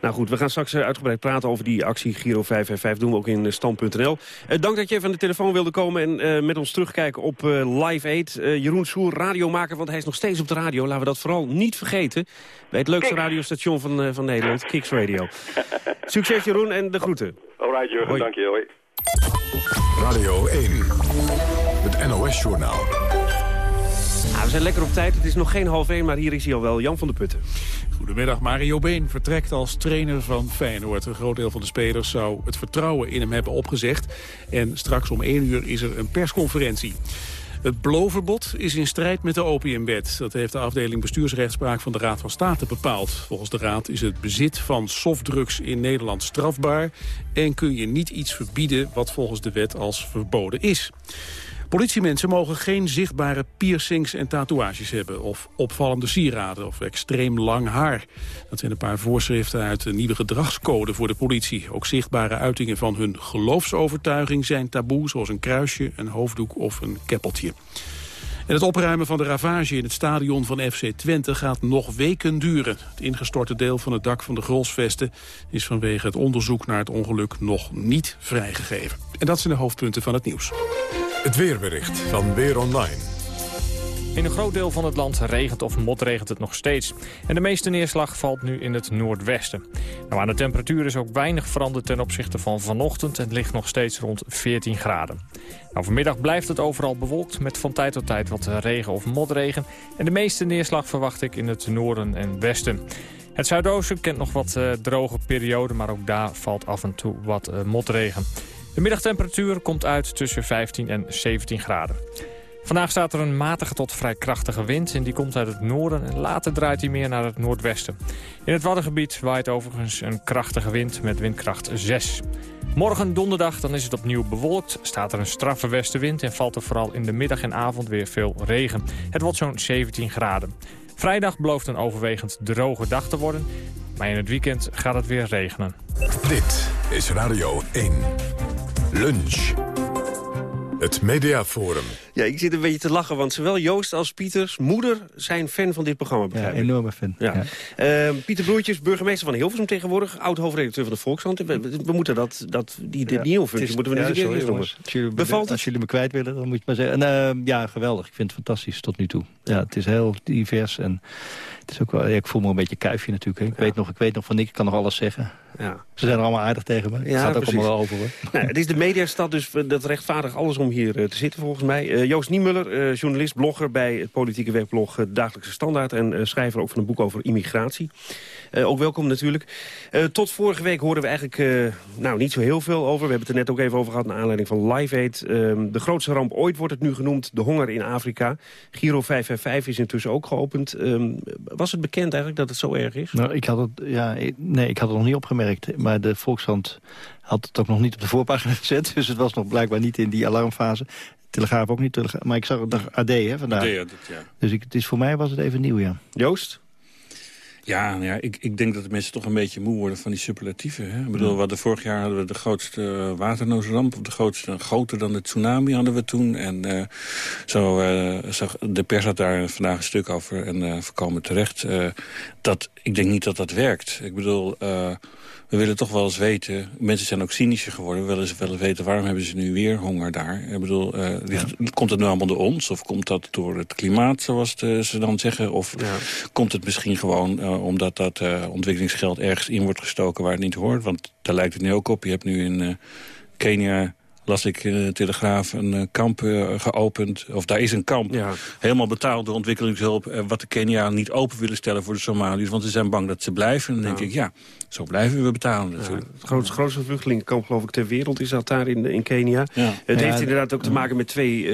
Nou goed, we gaan straks eh, uitgebreid praten over die actie Giro 555. doen we ook in eh, stand.nl. Eh, dank dat je even aan de telefoon wilde komen en eh, met ons terugkijken op eh, Live Aid. Eh, Jeroen Soer, radiomaker, want hij is nog steeds op de radio. Laten we dat vooral niet vergeten. Bij het leukste radiostation van, eh, van Nederland, Kicks Radio. <laughs> Succes Jeroen en de groeten. Alright Jurgen, Hoi. dank je. Hoi. Radio 1, het NOS-journaal. Zijn lekker op tijd. Het is nog geen half één, maar hier is hij al wel. Jan van der Putten. Goedemiddag, Mario Been vertrekt als trainer van Feyenoord. Een groot deel van de spelers zou het vertrouwen in hem hebben opgezegd. En straks om 1 uur is er een persconferentie. Het beloverbod is in strijd met de opiumwet. Dat heeft de afdeling bestuursrechtspraak van de Raad van State bepaald. Volgens de Raad is het bezit van softdrugs in Nederland strafbaar... en kun je niet iets verbieden wat volgens de wet als verboden is. Politiemensen mogen geen zichtbare piercings en tatoeages hebben... of opvallende sieraden of extreem lang haar. Dat zijn een paar voorschriften uit de nieuwe gedragscode voor de politie. Ook zichtbare uitingen van hun geloofsovertuiging zijn taboe... zoals een kruisje, een hoofddoek of een keppeltje. En het opruimen van de ravage in het stadion van FC Twente gaat nog weken duren. Het ingestorte deel van het dak van de Grolsvesten is vanwege het onderzoek naar het ongeluk nog niet vrijgegeven. En dat zijn de hoofdpunten van het nieuws. Het weerbericht van Weer Online. In een groot deel van het land regent of motregent het nog steeds. En de meeste neerslag valt nu in het noordwesten. Nou, aan de temperatuur is ook weinig veranderd ten opzichte van vanochtend. Het ligt nog steeds rond 14 graden. Nou, vanmiddag blijft het overal bewolkt met van tijd tot tijd wat regen of motregen. En de meeste neerslag verwacht ik in het noorden en westen. Het zuidoosten kent nog wat uh, droge perioden, maar ook daar valt af en toe wat uh, motregen. De middagtemperatuur komt uit tussen 15 en 17 graden. Vandaag staat er een matige tot vrij krachtige wind en die komt uit het noorden en later draait hij meer naar het noordwesten. In het Waddengebied waait overigens een krachtige wind met windkracht 6. Morgen donderdag dan is het opnieuw bewolkt, staat er een straffe westenwind en valt er vooral in de middag en avond weer veel regen. Het wordt zo'n 17 graden. Vrijdag belooft een overwegend droge dag te worden, maar in het weekend gaat het weer regenen. Dit is Radio 1. Lunch. Het Mediaforum. Ja, ik zit een beetje te lachen, want zowel Joost als Pieters moeder zijn fan van dit programma. Ja, enorme fan. Ja. Ja. Uh, Pieter Broertjes, burgemeester van Hilversum tegenwoordig, oud-hoofdredacteur van de Volkskrant. We, we, moeten dat, dat, die, die nieuwe functie is, moeten we nu ja, sorry, noemen. Als jullie, Bevalt als jullie me kwijt willen, dan moet je maar zeggen. En, uh, ja, geweldig. Ik vind het fantastisch tot nu toe. Ja, het is heel divers en het is ook wel, ja, ik voel me een beetje kuifje natuurlijk. Hè. Ik, weet nog, ik weet nog van niks, ik kan nog alles zeggen. Ja. Ze zijn er allemaal aardig tegen me. Het gaat ook allemaal over. Hoor. <laughs> Nou, het is de mediastad, dus dat rechtvaardig alles om hier uh, te zitten volgens mij. Uh, Joost Niemuller, uh, journalist, blogger bij het politieke webblog Dagelijkse Standaard... en schrijver ook van een boek over immigratie. ook welkom natuurlijk. tot vorige week hoorden we eigenlijk nou, niet zo heel veel over. We hebben het er net ook even over gehad naar aanleiding van Live Aid. Ehm, de grootste ramp ooit wordt het nu genoemd, de honger in Afrika. Giro 555 is intussen ook geopend. Was het bekend eigenlijk dat het zo erg is? Nou, ik had het, ja, nee, ik had het nog niet opgemerkt. Maar de Volkskrant had het ook nog niet op de voorpagina <laughs> gezet. Dus het was nog blijkbaar niet in die alarmfase. Telegraaf ook niet. Telegraaf, maar ik zag het AD hè, vandaag. AD, ja. Dus ik, het is, voor mij was het even nieuw, ja. Joost? Ja, nou ja ik, ik denk dat de mensen toch een beetje moe worden van die superlatieven. Hè? Ik bedoel, wat de vorig jaar hadden we de grootste waternoodramp. Of de grootste, groter dan de tsunami hadden we toen. En uh, zo, uh, zag, de pers had daar vandaag een stuk over en uh, voorkomen terecht. dat, ik denk niet dat dat werkt. Ik bedoel we willen toch wel eens weten... Mensen zijn ook cynischer geworden. We willen eens wel weten waarom hebben ze nu weer honger daar. Ik bedoel, uh, ligt, komt het nu allemaal door ons? Of komt dat door het klimaat, zoals de, ze dan zeggen? Of ja. komt het misschien gewoon uh, omdat dat uh, ontwikkelingsgeld ergens in wordt gestoken waar het niet hoort? Want daar lijkt het nu ook op. Je hebt nu in Kenia las ik in de Telegraaf een kamp uh, geopend. Of daar is een kamp, ja. helemaal betaald door ontwikkelingshulp... Uh, wat de Kenianen niet open willen stellen voor de Somaliërs. Want ze zijn bang dat ze blijven. En dan denk ik, ja, zo blijven we betalen natuurlijk. Ja, het grootste, grootste vluchtelingenkamp geloof ik ter wereld is dat daar in, in Kenia. Ja. Het heeft inderdaad ook te maken met twee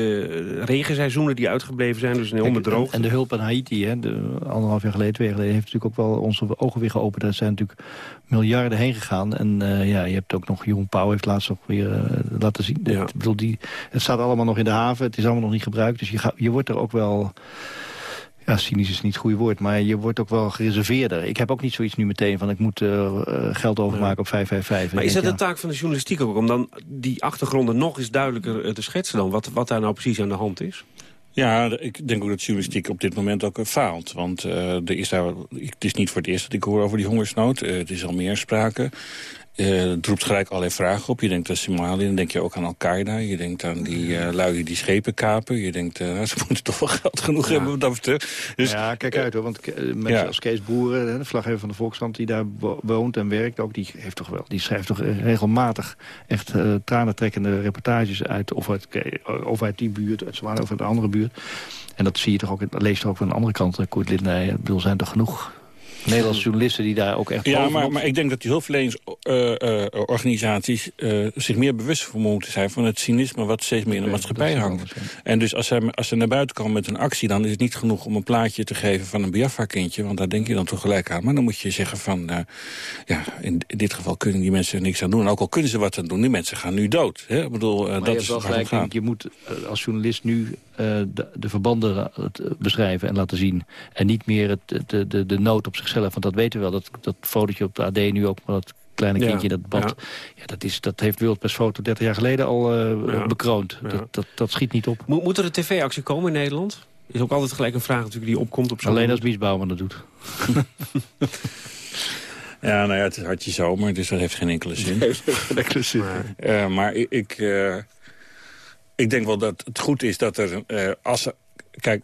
regenseizoenen die uitgebleven zijn. Dus een helemaal droog. En de hulp aan Haiti, hè, de, anderhalf jaar geleden, twee jaar geleden... heeft natuurlijk ook wel onze ogen weer geopend. Er zijn natuurlijk miljarden heen gegaan. En ja, je hebt ook nog, Jeroen Pauw heeft laatst ook weer laten zien. Ja. Ik bedoel, die, het staat allemaal nog in de haven. Het is allemaal nog niet gebruikt. Dus je, ga, je wordt er ook wel... Ja, cynisch is niet het goede woord, maar je wordt ook wel gereserveerder. Ik heb ook niet zoiets nu meteen van ik moet uh, geld overmaken op 555. Maar is dat de taak van de journalistiek ook, om dan die achtergronden nog eens duidelijker te schetsen dan? Wat, wat daar nou precies aan de hand is? Ja, ik denk ook dat journalistiek op dit moment ook faalt. Want uh, er is daar, het is niet voor het eerst dat ik hoor over die hongersnood. Uh, het is al meer sprake. Uh, het roept gelijk allerlei vragen op. Je denkt aan Somalië, dan denk je ook aan Al-Qaeda. Je denkt aan die uh, lui die schepen kapen. Je denkt, uh, ze <laughs> moeten toch wel geld genoeg ja. hebben wat dat betreft. Dus, ja, kijk uit hoor. Want mensen ja. als Kees Boeren, de vlaggever van de Volkskrant... die daar woont en werkt ook, die, heeft toch wel, die schrijft toch regelmatig... echt tranentrekkende reportages uit of, uit... of uit die buurt, uit Somalië of uit een andere buurt. En dat zie je toch ook, leest toch ook van de andere kant. Koert Lindner, ik bedoel, zijn toch genoeg Nederlandse journalisten die daar ook echt Ja, maar, maar ik denk dat die hulpverleningsorganisaties uh, uh, zich meer bewust van moeten zijn... van het cynisme wat steeds meer in de maatschappij hangt. En dus als ze, als ze naar buiten komen met een actie... dan is het niet genoeg om een plaatje te geven van een Biafra-kindje... want daar denk je dan toch gelijk aan. Maar dan moet je zeggen van... Uh, ja, in, in, dit geval kunnen die mensen er niks aan doen. ook al kunnen ze wat aan doen, die mensen gaan nu dood. Hè? Ik bedoel, dat je is wel gelijk, je moet als journalist nu de, de, verbanden beschrijven en laten zien. En niet meer het, de, de, de nood op zichzelf. Want dat weten we wel. Dat, dat fotootje op de AD nu ook, dat kleine kindje, ja. dat bad. Ja. ja. dat, is, dat heeft Wereldpersfoto 30 jaar geleden al uh, ja. bekroond. Dat, dat, dat schiet niet op. Mo moet er een tv-actie komen in Nederland? Is ook altijd gelijk een vraag natuurlijk die opkomt op zo'n Alleen als Bies Bouwman dat doet. <laughs> Ja, nou ja, het is hartje zomer, dus dat heeft geen enkele zin. <laughs> Geen enkele zin. Maar, uh, maar ik, uh, ik denk wel dat het goed is dat er... Uh, als, kijk,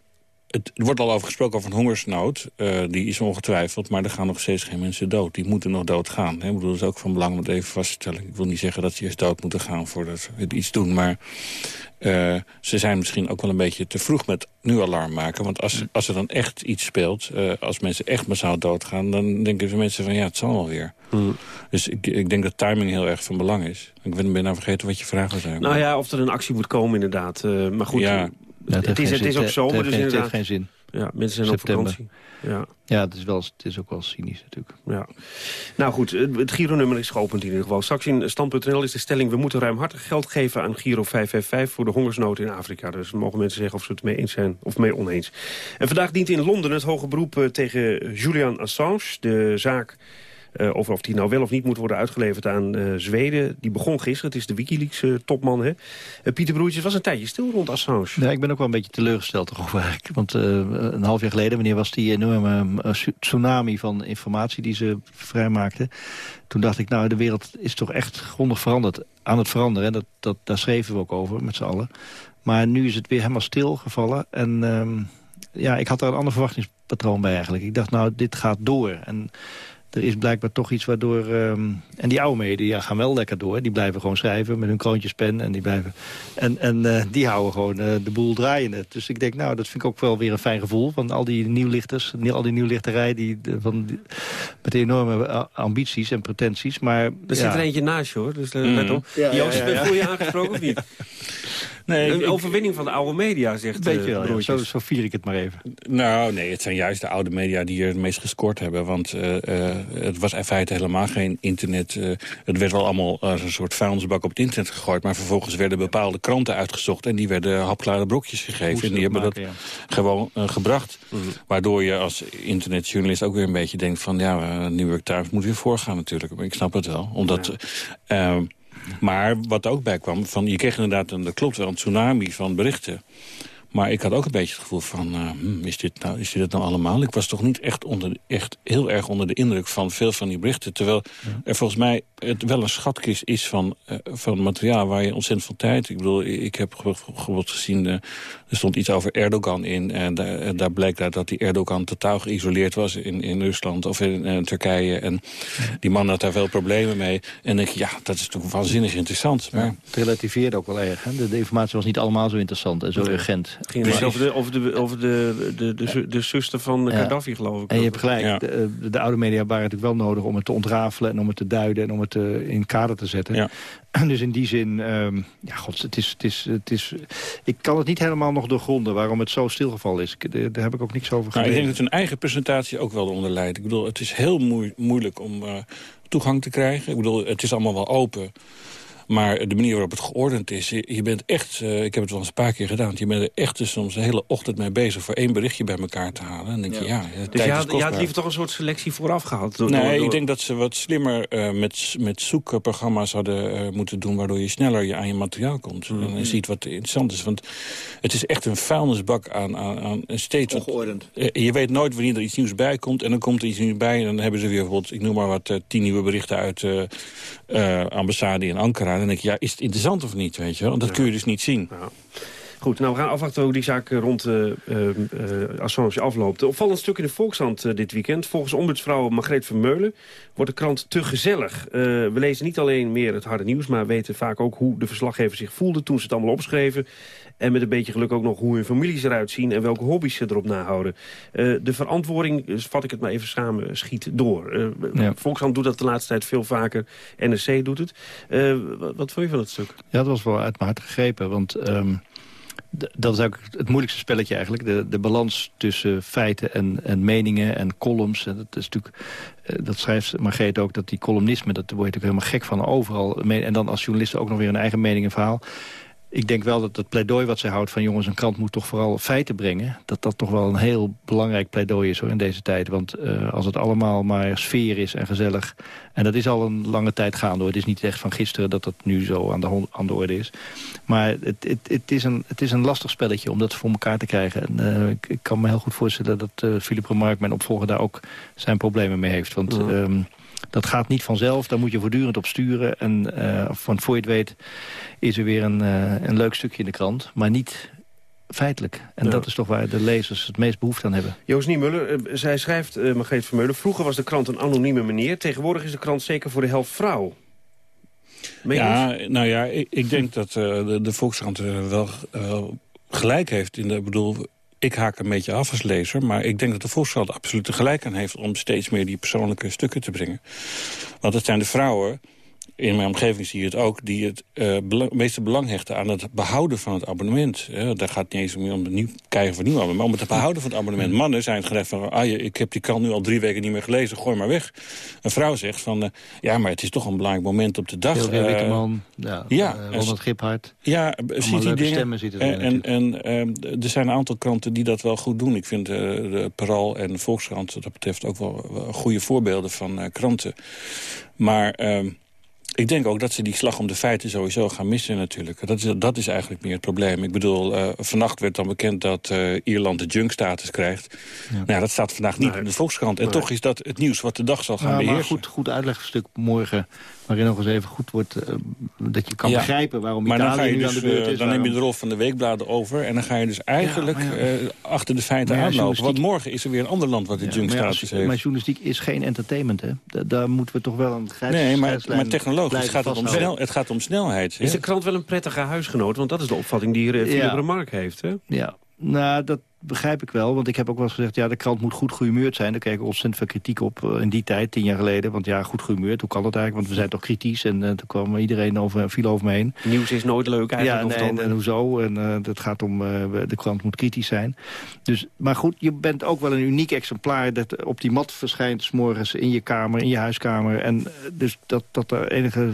het, er wordt al over gesproken over een hongersnood. Uh, die is ongetwijfeld, maar er gaan nog steeds geen mensen dood. Die moeten nog dood gaan. Hè? Ik bedoel, dat is ook van belang om het even vast te stellen. Ik wil niet zeggen dat ze eerst dood moeten gaan voordat ze iets doen. Maar uh, ze zijn misschien ook wel een beetje te vroeg met nu alarm maken. Want als, als er dan echt iets speelt, uh, als mensen echt massaal doodgaan... dan denken de mensen van ja, het zal wel weer. Hmm. Dus ik, ik denk dat timing heel erg van belang is. Ik ben bijna vergeten wat je vraag was eigenlijk. Nou ja, of er een actie moet komen inderdaad. Uh, maar goed, ja. Het, het, is, het is ook zomer, dus inderdaad... Het heeft geen zin. Ja, mensen zijn September. op vakantie. Ja, ja het, is wel, het is ook wel cynisch natuurlijk. Ja. Nou goed, het Giro-nummer is geopend in ieder geval. Straks in stand.nl is de stelling... we moeten ruimhartig geld geven aan Giro 555 voor de hongersnood in Afrika. Dus mogen mensen zeggen of ze het mee eens zijn of mee oneens. En vandaag dient in Londen het hoge beroep eh, tegen Julian Assange. De zaak uh, over of die nou wel of niet moet worden uitgeleverd aan uh, Zweden. Die begon gisteren, het is de Wikileaks-topman. Uh, Pieter Broertjes was een tijdje stil rond Assange. Ja, ik ben ook wel een beetje teleurgesteld erover eigenlijk. Want een half jaar geleden, wanneer was die enorme tsunami van informatie die ze vrijmaakten... toen dacht ik, nou, de wereld is toch echt grondig veranderd, aan het veranderen. Dat, dat, daar schreven we ook over, met z'n allen. Maar nu is het weer helemaal stilgevallen. En uh, ja, ik had daar een ander verwachtingspatroon bij eigenlijk. Ik dacht, nou, dit gaat door. En er is blijkbaar toch iets waardoor... Um, en die oude media gaan wel lekker door. Die blijven gewoon schrijven met hun kroontjespen. En die, blijven, en, en uh, die houden gewoon uh, de boel draaiende. Dus ik denk, nou, dat vind ik ook wel weer een fijn gevoel. Van al die nieuwlichters, al die nieuwlichterij... Die, van, die, met enorme ambities en pretenties. Maar, er ja. zit er eentje naast je, hoor. Dus uh, let op. Ja, Joost, ja, ja, ja. voel je aangesproken of niet? <laughs> Nee, een ik, overwinning van de oude media, zegt Weet je wel, ja, zo, zo vier ik het maar even. Nou, nee, het zijn juist de oude media die er het meest gescoord hebben. Want uh, uh, het was in feite helemaal geen internet. Uh, het werd wel allemaal als een soort vuilnisbak op het internet gegooid. Maar vervolgens werden bepaalde kranten uitgezocht. En die werden hapklare brokjes gegeven. en die hebben maken, dat ja. gewoon gebracht. Mm -hmm. Waardoor je als internetjournalist ook weer een beetje denkt van... ja, New York Times moet weer voorgaan natuurlijk. Ik snap het wel. Omdat... Ja. Maar wat er ook bij kwam, van, je kreeg inderdaad, een, dat klopt wel, een tsunami van berichten. Maar ik had ook een beetje het gevoel van, uh, is, dit nou, is dit het nou allemaal? Ik was toch niet echt, onder, echt heel erg onder de indruk van veel van die berichten. Terwijl ja. er volgens mij het wel een schatkist is van, uh, van materiaal waar je ontzettend veel tijd... Ik bedoel, ik heb bijvoorbeeld gezien, uh, er stond iets over Erdogan in. En daar, daar bleek uit dat die Erdogan totaal geïsoleerd was in, in Rusland of in, Turkije. En die man had daar veel problemen mee. En je, ja, dat is toch waanzinnig interessant. Maar... Ja, het relativeerde ook wel erg. Hè? De, de, informatie was niet allemaal zo interessant en zo urgent. Ging dus over, de, over, de, over de, de, de, de, de zuster van ja. Gaddafi, geloof ik. En je hebt gelijk, ja. de, de, oude media waren natuurlijk wel nodig om het te ontrafelen... en om het te duiden en om het te, in kader te zetten. Ja. <clears throat> Dus in die zin, um, ja, god, het is, het is, het is, ik kan het niet helemaal nog doorgronden waarom het zo stilgevallen is. Ik, daar heb ik ook niks over nou, Ik denk dat een eigen presentatie ook wel onder leidt. Ik bedoel, het is heel moe moeilijk om uh, toegang te krijgen. Ik bedoel, het is allemaal wel open. Maar de manier waarop het geordend is, je, bent echt, uh, ik heb het wel eens een paar keer gedaan... je bent er echt dus soms de hele ochtend mee bezig voor één berichtje bij elkaar te halen. En denk je, ja, ja dus je had, je had liever toch een soort selectie vooraf gehad? Door, nee, door... ik denk dat ze wat slimmer uh, met, met zoekprogramma's hadden uh, moeten doen... waardoor je sneller je aan je materiaal komt. Mm -hmm. En ziet wat interessant is. Want het is echt een vuilnisbak aan, aan, aan steeds... Ongeordend. Wat, je weet nooit wanneer er iets nieuws bij komt. En dan komt er iets nieuws bij en dan hebben ze weer bijvoorbeeld... ik noem maar wat, tien nieuwe berichten uit ambassade in Ankara dan denk je, ja, is het interessant of niet, weet je wel? Want dat kun je dus niet zien. Ja. Goed, nou, we gaan afwachten hoe die zaak rond uh, uh, Assange afloopt. Opvallend stuk in de Volkshand uh, dit weekend. Volgens ombudsvrouw Margreet Vermeulen wordt de krant te gezellig. we lezen niet alleen meer het harde nieuws... maar weten vaak ook hoe de verslaggever zich voelde toen ze het allemaal opschreven. En met een beetje geluk ook nog hoe hun families eruit zien... en welke hobby's ze erop nahouden. de verantwoording, dus vat ik het maar even samen, schiet door. Ja. Volkshand doet dat de laatste tijd veel vaker. NRC doet het. wat vond je van het stuk? Ja, dat was wel uit mijn hart gegrepen, want... Um dat is ook het moeilijkste spelletje eigenlijk. De, de balans tussen feiten en, en meningen en columns. En dat, is natuurlijk, dat schrijft Margreet ook, dat die columnisme... dat word je natuurlijk helemaal gek van overal. En dan als journalisten ook nog weer een eigen mening en verhaal ik denk wel dat het pleidooi wat zij houdt van jongens, een krant moet toch vooral feiten brengen. Dat dat toch wel een heel belangrijk pleidooi is hoor, in deze tijd. Want uh, als het allemaal maar sfeer is en gezellig. En dat is al een lange tijd gaande hoor. Het is niet echt van gisteren dat dat nu zo aan de, aan de orde is. Maar het, het, het, is een, het is een lastig spelletje om dat voor elkaar te krijgen. En, uh, ik, ik, kan me heel goed voorstellen dat uh, Philip Remarque, mijn opvolger, daar ook zijn problemen mee heeft. Want... Ja. Um, dat gaat niet vanzelf, daar moet je voortdurend op sturen. En uh, van voor je het weet is er weer een, uh, een leuk stukje in de krant. Maar niet feitelijk. En dat is toch waar de lezers het meest behoefte aan hebben. Joost Niemuller, uh, zij schrijft, uh, Margreet Vermeulen... vroeger was de krant een anonieme meneer. Tegenwoordig is de krant zeker voor de helft vrouw. Meen ja, nou ja, ik, ik denk dat uh, de, de Volkskrant wel gelijk heeft. In de, bedoel, ik haak een beetje af als lezer, maar ik denk dat de Volkskrant absoluut gelijk aan heeft... om steeds meer die persoonlijke stukken te brengen. Want het zijn de vrouwen in mijn omgeving zie je het ook... die het uh, belang, meeste belang hechten aan het behouden van het abonnement. Daar gaat het niet eens om het nieuw, krijgen van nieuw abonnement... maar om het behouden van het abonnement. Mannen zijn gerecht van... Ah, ik heb die krant nu al drie weken niet meer gelezen, gooi maar weg. Een vrouw zegt van... Uh, ja, maar het is toch een belangrijk moment op de dag. Heel uh, Witteman, ja, ja uh, Ronald Giphart. Ja, ziet die dingen. Ziet en en, en er zijn een aantal kranten die dat wel goed doen. Ik vind de Parool en de Volkskrant, wat dat betreft... ook wel goede voorbeelden van kranten. Maar... Ik denk ook dat ze die slag om de feiten sowieso gaan missen natuurlijk. Dat is, dat is eigenlijk meer het probleem. Ik bedoel, uh, vannacht werd dan bekend dat uh, Ierland de junk-status krijgt. Ja. Nou, dat staat vandaag niet nee. in de Volkskrant. En nee. toch is dat het nieuws wat de dag zal gaan ja, beheersen. Maar goed, goed uitlegstuk morgen waarin nog eens even goed wordt... Uh, dat je kan ja. begrijpen waarom maar Italië dan ga je nu dus, aan de beurt is. Dan neem je de rol van de weekbladen over... en dan ga je dus eigenlijk ja, uh, achter de feiten aanlopen. Want morgen is er weer een ander land wat de junk-status heeft. Maar journalistiek is geen entertainment, hè? Da daar moeten we toch wel een grijs Nee, maar, maar technologisch gaat het, om snel, het gaat om snelheid. Is de krant wel een prettige huisgenoot? Want dat is de opvatting die uh, Philip Remark heeft, hè? Ja, nou, dat begrijp ik wel. Want ik heb ook wel eens gezegd, ja, de krant moet goed gehumeurd zijn. Daar kreeg ik ontzettend veel kritiek op uh, in die tijd, tien jaar geleden. Want ja, goed gehumeurd, hoe kan dat eigenlijk? Want we zijn toch kritisch en uh, toen kwam iedereen over, viel over me heen. Nieuws is nooit leuk eigenlijk. Ja, nee, en, en hoezo? En uh, dat gaat om, de krant moet kritisch zijn. Dus, maar goed, je bent ook wel een uniek exemplaar... dat op die mat verschijnt s morgens in je kamer, in je huiskamer. En dus dat, dat er enige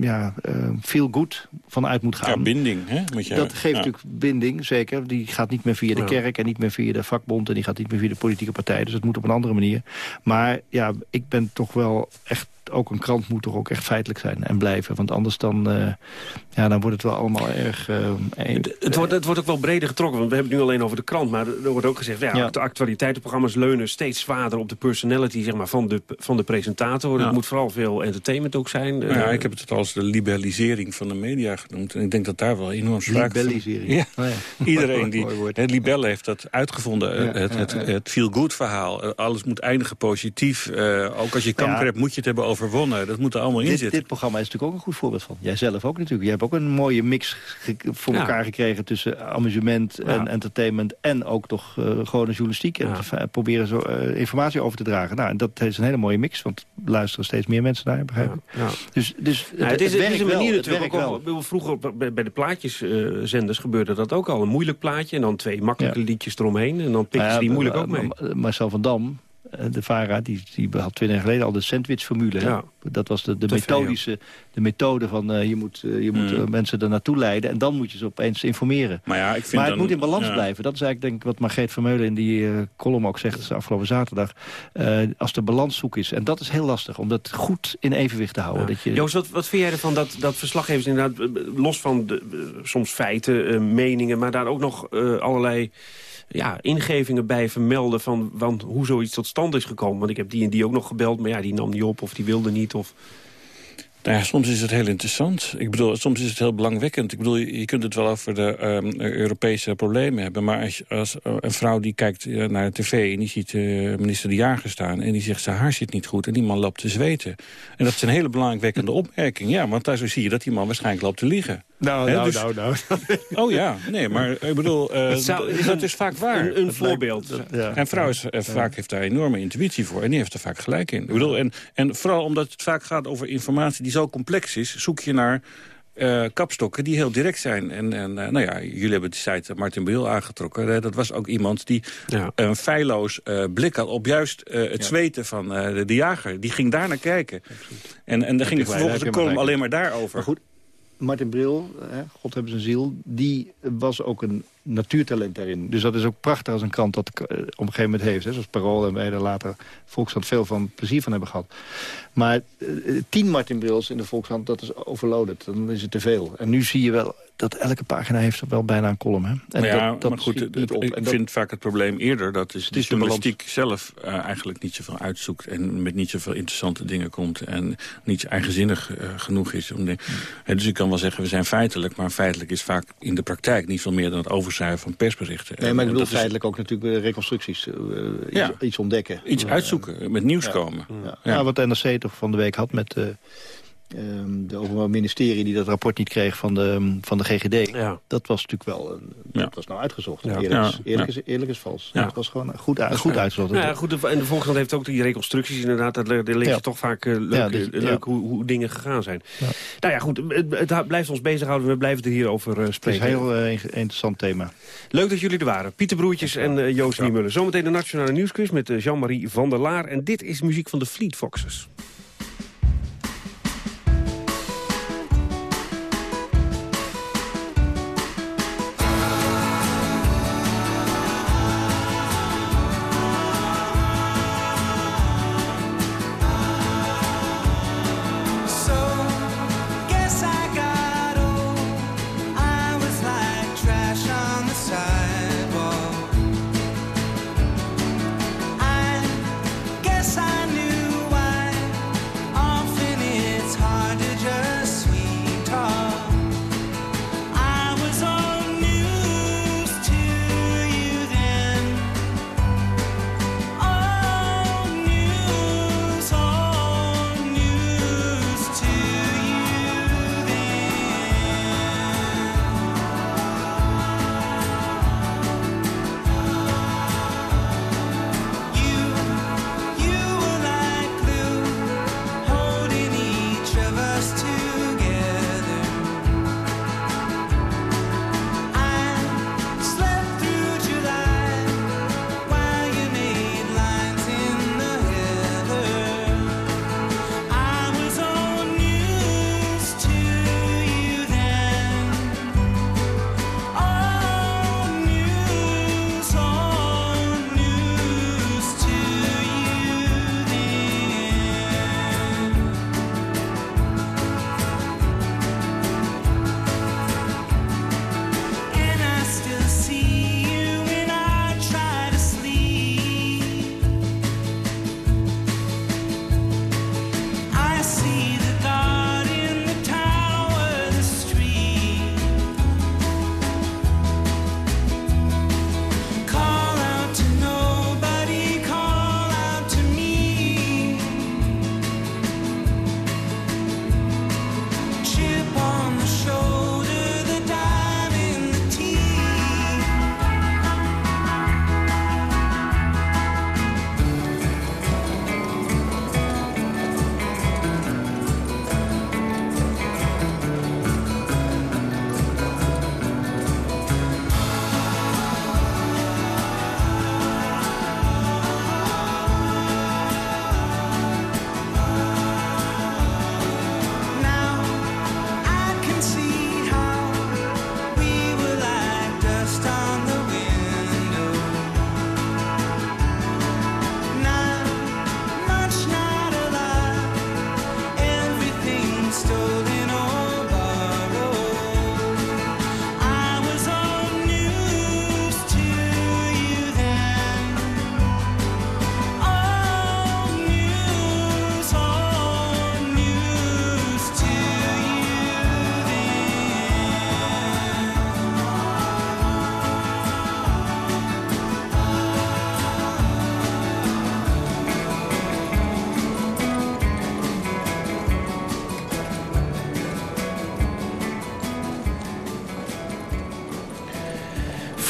ja, feel good van uit moet gaan. Ja, binding, hè? Moet je, dat geeft ja. natuurlijk binding, zeker. Die gaat niet meer via de ja. En niet meer via de vakbond... en die gaat niet meer via de politieke partij. Dus dat moet op een andere manier. Maar ja, ik ben toch wel echt ook een krant moet toch ook echt feitelijk zijn en blijven. Want anders dan, uh, ja, dan wordt het wel allemaal erg... Uh, het, het, wordt, het wordt ook wel breder getrokken, want we hebben het nu alleen over de krant. Maar er wordt ook gezegd, ja, ja. de actualiteitenprogramma's leunen steeds zwaarder op de personality zeg maar, van, de, van de presentator. Ja. Het moet vooral veel entertainment ook zijn. Nou ja, ik heb het als de liberalisering van de media genoemd. En ik denk dat daar wel enorm sprake van... Liberalisering. Ja. Oh, ja. <laughs> Iedereen die... Het Libelle heeft dat uitgevonden. Ja, het, het, het feel-good verhaal. Alles moet eindigen positief. Uh, ook als je kanker hebt, moet je het hebben over overwonnen. Dat moet er allemaal in dit, zitten. Dit programma is natuurlijk ook een goed voorbeeld van. Jij zelf ook natuurlijk. Je hebt ook een mooie mix voor ja. elkaar gekregen... tussen amusement en ja. entertainment... en ook toch uh, gewone journalistiek. En ja. proberen zo uh, informatie over te dragen. Nou, en dat is een hele mooie mix. Want luisteren steeds meer mensen naar, begrijp ik. Dus, dus het, het, is, het, het is een manier natuurlijk ook al, Vroeger bij de plaatjeszenders gebeurde dat ook al. Een moeilijk plaatje en dan twee makkelijke liedjes eromheen. En dan pikken ze die moeilijk ook mee. Marcel van Dam, de VARA, die, die had twintig jaar geleden al de sandwich-formule. Ja. Dat was de, de methodische de methode van uh, je moet, uh, je moet mm. uh, mensen er naartoe leiden... en dan moet je ze opeens informeren. Maar, ja, ik vind maar het dan, moet in balans ja. blijven. Dat is eigenlijk denk ik wat Margreet Vermeulen in die column ook zegt... afgelopen zaterdag. als de balans zoek is. En dat is heel lastig, om dat goed in evenwicht te houden. Ja. Dat je... Joost, wat, wat vind jij ervan dat, dat verslaggevers inderdaad... los van de, soms feiten, meningen... maar daar ook nog allerlei ja, ingevingen bij vermelden van, van hoe zoiets tot stand is gekomen. Want ik heb die en die ook nog gebeld, maar ja, die nam niet op of die wilde niet. Of... Nou ja, soms is het heel interessant. Ik bedoel, soms is het heel belangwekkend. Ik bedoel, je, kunt het wel over de um, Europese problemen hebben. Maar als, als uh, een vrouw die kijkt uh, naar de tv en die ziet uh, minister De Jager staan... en die zegt, zijn haar zit niet goed en die man loopt te zweten. En dat is een hele belangwekkende opmerking. Ja, want daar zo zie je dat die man waarschijnlijk loopt te liegen. Nou, He, nou, dus... nou, nou. <laughs> Oh ja, nee, maar ik bedoel, uh, dat, zou, is dat is vaak waar. Een, een voorbeeld. Lijkt, ja. En vrouw is, uh, vaak heeft daar enorme intuïtie voor en die heeft er vaak gelijk in. Ik bedoel, en, en vooral omdat het vaak gaat over informatie die zo complex is... zoek je naar uh, kapstokken die heel direct zijn. En, en uh, nou ja, jullie hebben de site Martin Bril aangetrokken. Uh, dat was ook iemand die ja. een feilloos blik had op juist het ja. zweten van de, de, jager. Die ging daar naar kijken. Absoluut. En, en dan ging het vervolgens de column alleen maar daarover. Maar goed, Martin Bril, God hebben zijn ziel, die was ook een natuurtalent daarin. Dus dat is ook prachtig als een krant dat op een gegeven moment heeft. Hè, zoals Parool en wij er later Volkskrant veel van plezier van hebben gehad. Maar uh, tien Martin Brils in de Volkskrant, dat is overloaded. Dan is het te veel. En nu zie je wel dat elke pagina heeft wel bijna een column. Hè? En ja, dat, dat maar goed, niet op. ik en vind dat... vaak het probleem eerder... dat is de journalistiek zelf uh, eigenlijk niet zoveel uitzoekt... en met niet zoveel interessante dingen komt... en niet eigenzinnig uh, genoeg is. Om de... ja. Dus ik kan wel zeggen, we zijn feitelijk... maar feitelijk is vaak in de praktijk niet veel meer dan het overzicht van persberichten. Nee, maar ik En bedoel is feitelijk ook natuurlijk eh, reconstructies. eh, iets, Ja. iets ontdekken. Iets uitzoeken, met nieuws komen. Ja. Ja. Ja, wat de NRC toch van de week had met... eh ehm, de Openbaar Ministerie die dat rapport niet kreeg van de, van de GGD. Dat was natuurlijk wel... een- Dat was nou uitgezocht. Ja. Eerlijk, Ja. is, eerlijk, Ja. is, eerlijk is vals. Ja. Dat was gewoon goed, uit- goed uitgezocht. Nou ja, goed, en de Volkskrant heeft ook die reconstructies inderdaad. Daar, daar lees je Ja. toch vaak eh, leuk, Ja, dus- eh, ja. leuk hoe, hoe dingen gegaan zijn. Nou ja, goed, het, het blijft ons bezighouden. We blijven er hierover eh, Het is spreken. een heel interessant thema. Leuk dat jullie er waren. Pieter Broertjes en Joost Niemullen. Zometeen de Nationale Nieuwsquiz met Jean-Marie van der Laar. En dit is muziek van de Fleet Foxes.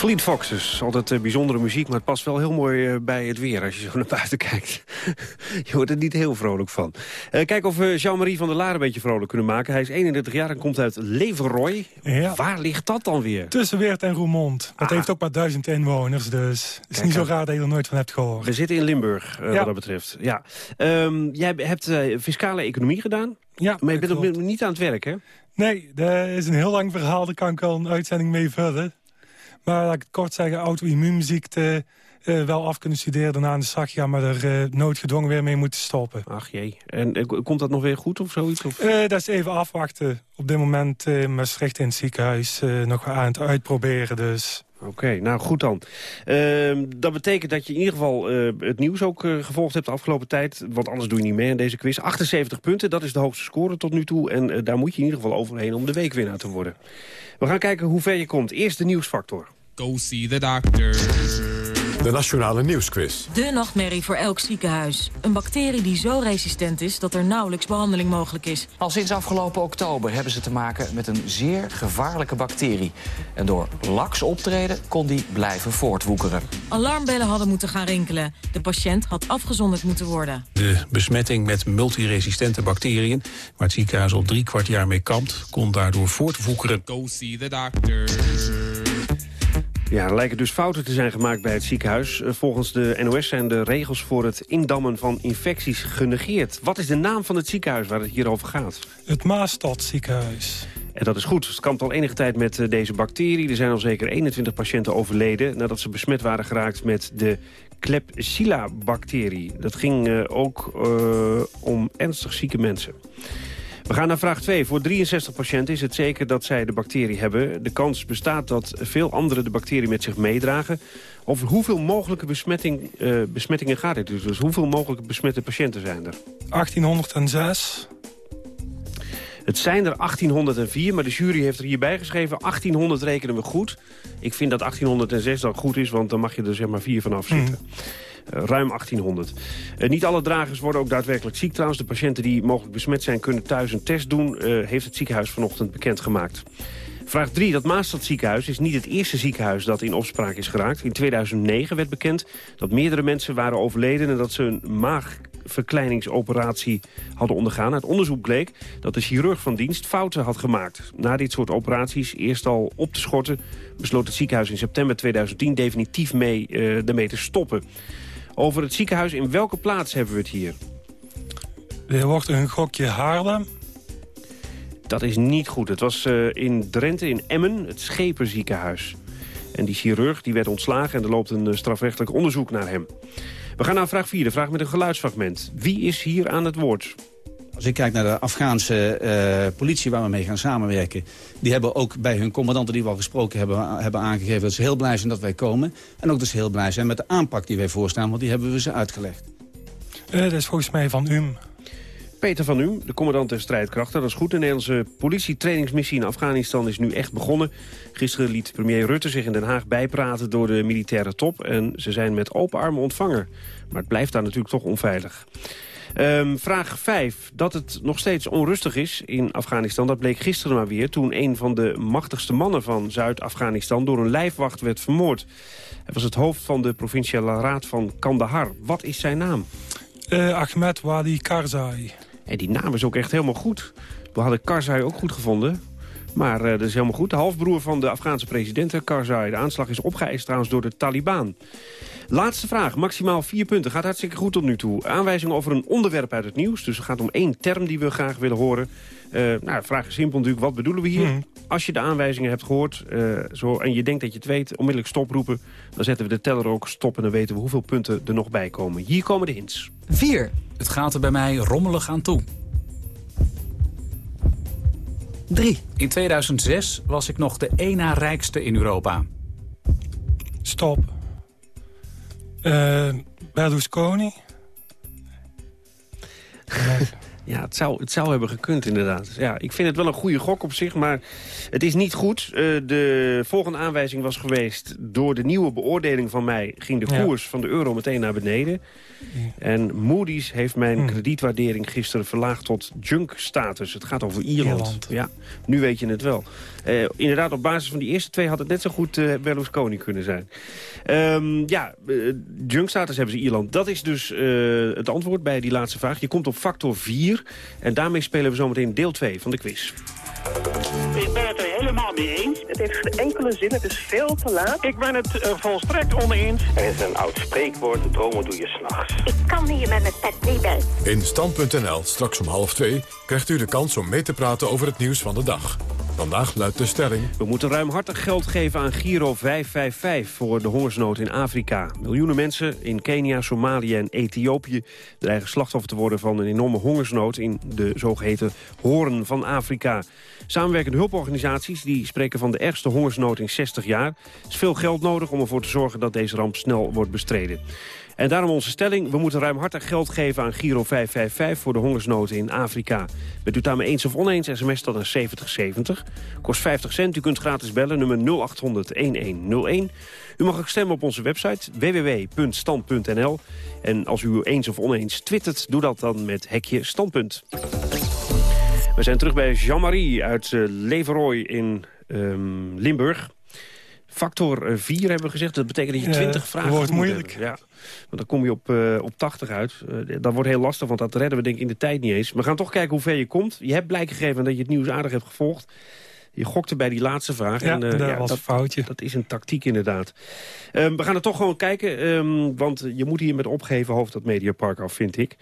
Fleet Foxes, altijd eh, bijzondere muziek, maar het past wel heel mooi eh, bij het weer als je zo <laughs> naar buiten kijkt. <laughs> je wordt er niet heel vrolijk van. Eh, kijk of we Jean-Marie van der Laar een beetje vrolijk kunnen maken. Hij is 31 jaar en komt uit Leverroy. Ja. Waar ligt dat dan weer? Tussen Weert en Roermond. Dat Ah. heeft ook maar duizend inwoners, dus het is niet zo raar dat je er nooit van hebt gehoord. We zitten in Limburg, Ja. wat dat betreft. Ja. Ehm, jij hebt fiscale economie gedaan, Ja, maar je bent ook niet aan het werk, hè? Nee, dat is een heel lang verhaal, daar kan ik wel een uitzending mee vullen. Maar laat ik het kort zeggen, auto-immuunziekte eh, wel af kunnen studeren, daarna aan de gaan, maar er eh, noodgedwongen weer mee moeten stoppen. Ach jee, en eh, komt dat nog weer goed of zoiets? Of? Dat is even afwachten. Op dit moment Maastricht in het ziekenhuis nog aan het uitproberen, dus... Oké, nou goed dan. Ehm, dat betekent dat je in ieder geval het nieuws ook gevolgd hebt de afgelopen tijd. Want anders doe je niet mee aan deze quiz. 78 punten, dat is de hoogste score tot nu toe. En daar moet je in ieder geval overheen om de weekwinnaar te worden. We gaan kijken hoe ver je komt. Eerst de nieuwsfactor. Go see the doctor. De Nationale Nieuwsquiz. De nachtmerrie voor elk ziekenhuis. Een bacterie die zo resistent is dat er nauwelijks behandeling mogelijk is. Al sinds afgelopen oktober hebben ze te maken met een zeer gevaarlijke bacterie. En door laks optreden kon die blijven voortwoekeren. Alarmbellen hadden moeten gaan rinkelen. De patiënt had afgezonderd moeten worden. De besmetting met multiresistente bacteriën, waar het ziekenhuis al drie kwart jaar mee kampt, kon daardoor voortwoekeren. Go see the doctor. Ja, er lijken dus fouten te zijn gemaakt bij het ziekenhuis. Eh, Volgens de NOS zijn de regels voor het indammen van infecties genegeerd. Wat is de naam van het ziekenhuis waar het hier over gaat? Het Maastad ziekenhuis. En dat is goed. Het kampt al enige tijd met eh, deze bacterie. Er zijn al zeker 21 patiënten overleden... nadat ze besmet waren geraakt met de Klebsiella-bacterie. Dat ging eh, ook om ernstig zieke mensen. We gaan naar vraag 2. Voor 63 patiënten is het zeker dat zij de bacterie hebben. De kans bestaat dat veel anderen de bacterie met zich meedragen. Over hoeveel mogelijke besmetting, eh, besmettingen gaat het dus? Dus hoeveel mogelijke besmette patiënten zijn er? 1806. Het zijn er 1804, maar de jury heeft er hierbij geschreven... 1800 rekenen we goed. Ik vind dat 1806 dan goed is, want dan mag je er zeg maar vier van afzitten. Eh, ruim 1800. Eh, niet alle dragers worden ook daadwerkelijk ziek trouwens. De patiënten die mogelijk besmet zijn kunnen thuis een test doen... eh, heeft het ziekenhuis vanochtend bekendgemaakt. Vraag 3. Dat Maastad ziekenhuis is niet het eerste ziekenhuis dat in opspraak is geraakt. In 2009 werd bekend dat meerdere mensen waren overleden... en dat ze een maagverkleiningsoperatie hadden ondergaan. Uit onderzoek bleek dat de chirurg van dienst fouten had gemaakt. Na dit soort operaties eerst al op te schorten... besloot het ziekenhuis in september 2010 definitief mee, eh, ermee te stoppen. Over het ziekenhuis, in welke plaats hebben we het hier? Er wordt een gokje Haarlem. Dat is niet goed. Het was eh, in Drenthe, in Emmen, het Schepenziekenhuis. En die chirurg die werd ontslagen en er loopt een eh, strafrechtelijk onderzoek naar hem. We gaan naar vraag 4, de vraag met een geluidsfragment. Wie is hier aan het woord? Als ik kijk naar de Afghaanse eh, politie waar we mee gaan samenwerken... die hebben ook bij hun commandanten die we al gesproken hebben, hebben aangegeven... dat ze heel blij zijn dat wij komen. En ook dus heel blij zijn met de aanpak die wij voorstaan... want die hebben we ze uitgelegd. Eh, dat is volgens mij van UM. Peter van U, de commandant der strijdkrachten. Dat is goed. De Nederlandse politietrainingsmissie in Afghanistan is nu echt begonnen. Gisteren liet premier Rutte zich in Den Haag bijpraten door de militaire top. En ze zijn met open armen ontvangen. Maar het blijft daar natuurlijk toch onveilig. Ehm, vraag 5. Dat het nog steeds onrustig is in Afghanistan... dat bleek gisteren maar weer toen een van de machtigste mannen van Zuid-Afghanistan... door een lijfwacht werd vermoord. Hij was het hoofd van de provinciale raad van Kandahar. Wat is zijn naam? Eh, Ahmed Wadi Karzai. En die naam is ook echt helemaal goed. We hadden Karzai ook goed gevonden. Maar eh, dat is helemaal goed. De halfbroer van de Afghaanse president Karzai. De aanslag is opgeëist trouwens door de Taliban. Laatste vraag, maximaal vier punten. Gaat hartstikke goed tot nu toe. Aanwijzingen over een onderwerp uit het nieuws. Dus het gaat om één term die we graag willen horen. Eh, nou, de vraag is simpel natuurlijk, wat bedoelen we hier? Mhm. Als je de aanwijzingen hebt gehoord eh, zo, en je denkt dat je het weet... onmiddellijk stoproepen, dan zetten we de teller ook stop... en dan weten we hoeveel punten er nog bij komen. Hier komen de hints. 4. Het gaat er bij mij rommelig aan toe. 3. In 2006 was ik nog de één na rijkste in Europa. Stop. Eh Berlusconi. <laughs> Ja, het zou, het zou hebben gekund inderdaad. Ja, ik vind het wel een goede gok op zich, maar het is niet goed. Eh, de volgende aanwijzing was geweest... door de nieuwe beoordeling van mij ging de Ja. koers van de euro meteen naar beneden. En Moody's heeft mijn Hm. kredietwaardering gisteren verlaagd tot junk-status. Het gaat over Ierland. Ierland. Ja, nu weet je het wel. Eh, inderdaad, op basis van die eerste twee had het net zo goed eh, Berlusconi kunnen zijn. Ehm, ja, eh, junk-status hebben ze Ierland. Dat is dus het antwoord bij die laatste vraag. Je komt op factor 4. En daarmee spelen we zometeen deel 2 van de quiz. Mee eens. Het heeft geen enkele zin, het is veel te laat. Ik ben het uh, volstrekt oneens. Er is een oud spreekwoord, dromen doe je s'nachts. Ik kan hier met mijn pet niet bij. In Stand.nl, straks om half twee, krijgt u de kans om mee te praten over het nieuws van de dag. Vandaag luidt de stelling... We moeten ruimhartig geld geven aan Giro 555 voor de hongersnood in Afrika. Miljoenen mensen in Kenia, Somalië en Ethiopië dreigen slachtoffer te worden van een enorme hongersnood in de zogeheten hoorn van Afrika. Samenwerkende hulporganisaties die spreken van de ergste hongersnood in 60 jaar. Er is veel geld nodig om ervoor te zorgen dat deze ramp snel wordt bestreden. En daarom onze stelling, we moeten ruimhartig geld geven aan Giro 555 voor de hongersnoden in Afrika. Bent u daarmee eens of oneens, sms dat naar 7070. Kost 50 cent, u kunt gratis bellen, nummer 0800-1101. U mag ook stemmen op onze website www.stand.nl. En als u eens of oneens twittert, doe dat dan met hekje standpunt. We zijn terug bij Jean-Marie uit uh, Leveroy in ehm, Limburg. Factor 4 hebben we gezegd. Dat betekent dat je Ja, 20 dat vragen wordt moeilijk. hebben. Ja, want dan kom je op, eh, op 80 uit. Eh, dat wordt heel lastig, want dat redden we denk ik in de tijd niet eens. We gaan toch kijken hoe ver je komt. Je hebt blijk gegeven dat je het nieuws aardig hebt gevolgd. Je gokte bij die laatste vraag. Ja, eh, dat was een dat, foutje. Dat is een tactiek inderdaad. Ehm, we gaan er toch gewoon kijken. ehm, want je moet hier met opgeheven hoofd dat Mediapark af, vind ik.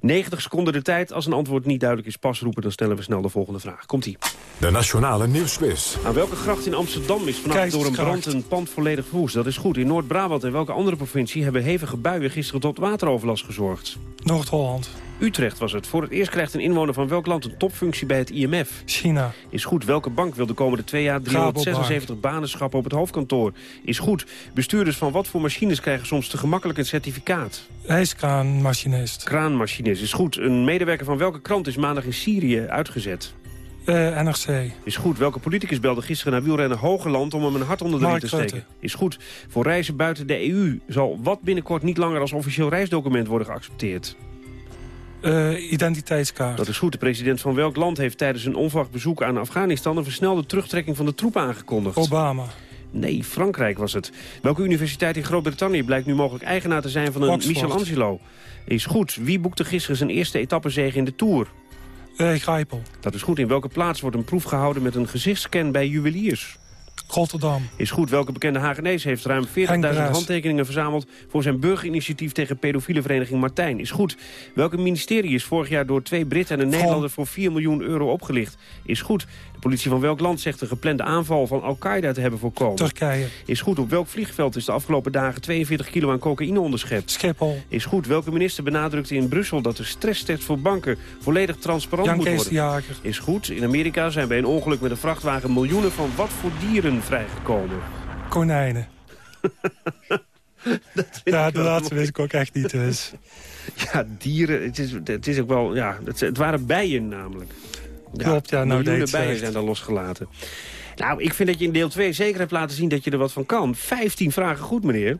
90 seconden de tijd. Als een antwoord niet duidelijk is, pas roepen. Dan stellen we snel de volgende vraag. Komt-ie. De Nationale Nieuwsquiz. Aan welke gracht in Amsterdam is vannacht door een brand een pand volledig verwoest? Dat is goed. In Noord-Brabant en welke andere provincie hebben hevige buien gisteren tot wateroverlast gezorgd? Noord-Holland. Utrecht was het. Voor het eerst krijgt een inwoner van welk land een topfunctie bij het IMF? China. Is goed. Welke bank wil de komende twee jaar 376 banen schrappen op het hoofdkantoor? Is goed. Bestuurders van wat voor machines krijgen soms te gemakkelijk een certificaat? IJskraanmachinist. Kraanmachines is goed. Een medewerker van welke krant is maandag in Syrië uitgezet? Eh, NRC. Is goed. Welke politicus belde gisteren naar wielrenner Hogeland om hem een hart onder de riem te steken? Rutte. Is goed. Voor reizen buiten de EU zal wat binnenkort niet langer als officieel reisdocument worden geaccepteerd? Eh, identiteitskaart. Dat is goed. De president van welk land heeft tijdens een onverwacht bezoek aan Afghanistan... een versnelde terugtrekking van de troepen aangekondigd? Obama. Nee, Frankrijk was het. Welke universiteit in Groot-Brittannië blijkt nu mogelijk eigenaar te zijn van een Oxford. Michelangelo? Is goed. Wie boekte gisteren zijn eerste etappezege in de Tour? Eh, Grijpel. Dat is goed. In welke plaats wordt een proef gehouden met een gezichtscan bij juweliers? Rotterdam. Is goed. Welke bekende Hagenees heeft ruim 40.000 Henk Bruijs. handtekeningen verzameld... voor zijn burgerinitiatief tegen pedofiele vereniging Martijn? Is goed. Welke ministerie is vorig jaar door twee Britten en een Nederlander... voor 4 miljoen euro opgelicht? Is goed. De politie van welk land zegt een geplande aanval van Al-Qaeda te hebben voorkomen? Turkije. Is goed. Op welk vliegveld is de afgelopen dagen 42 kilo aan cocaïne onderschept? Schiphol. Is goed. Welke minister benadrukte in Brussel dat de stresstest voor banken volledig transparant Jan moet worden? de Jager. Is goed. In Amerika zijn bij een ongeluk met een vrachtwagen miljoenen van wat voor dieren vrijgekomen? Konijnen. <laughs> ja, de laatste weet ik ook echt niet. Dus. <laughs> Ja, dieren. Het is, het is ook wel, ja, het, het waren bijen namelijk. Klopt, ja, nou miljoenen bijen echt. zijn daar losgelaten. Nou, ik vind dat je in deel 2 zeker hebt laten zien dat je er wat van kan. 15 vragen goed, meneer.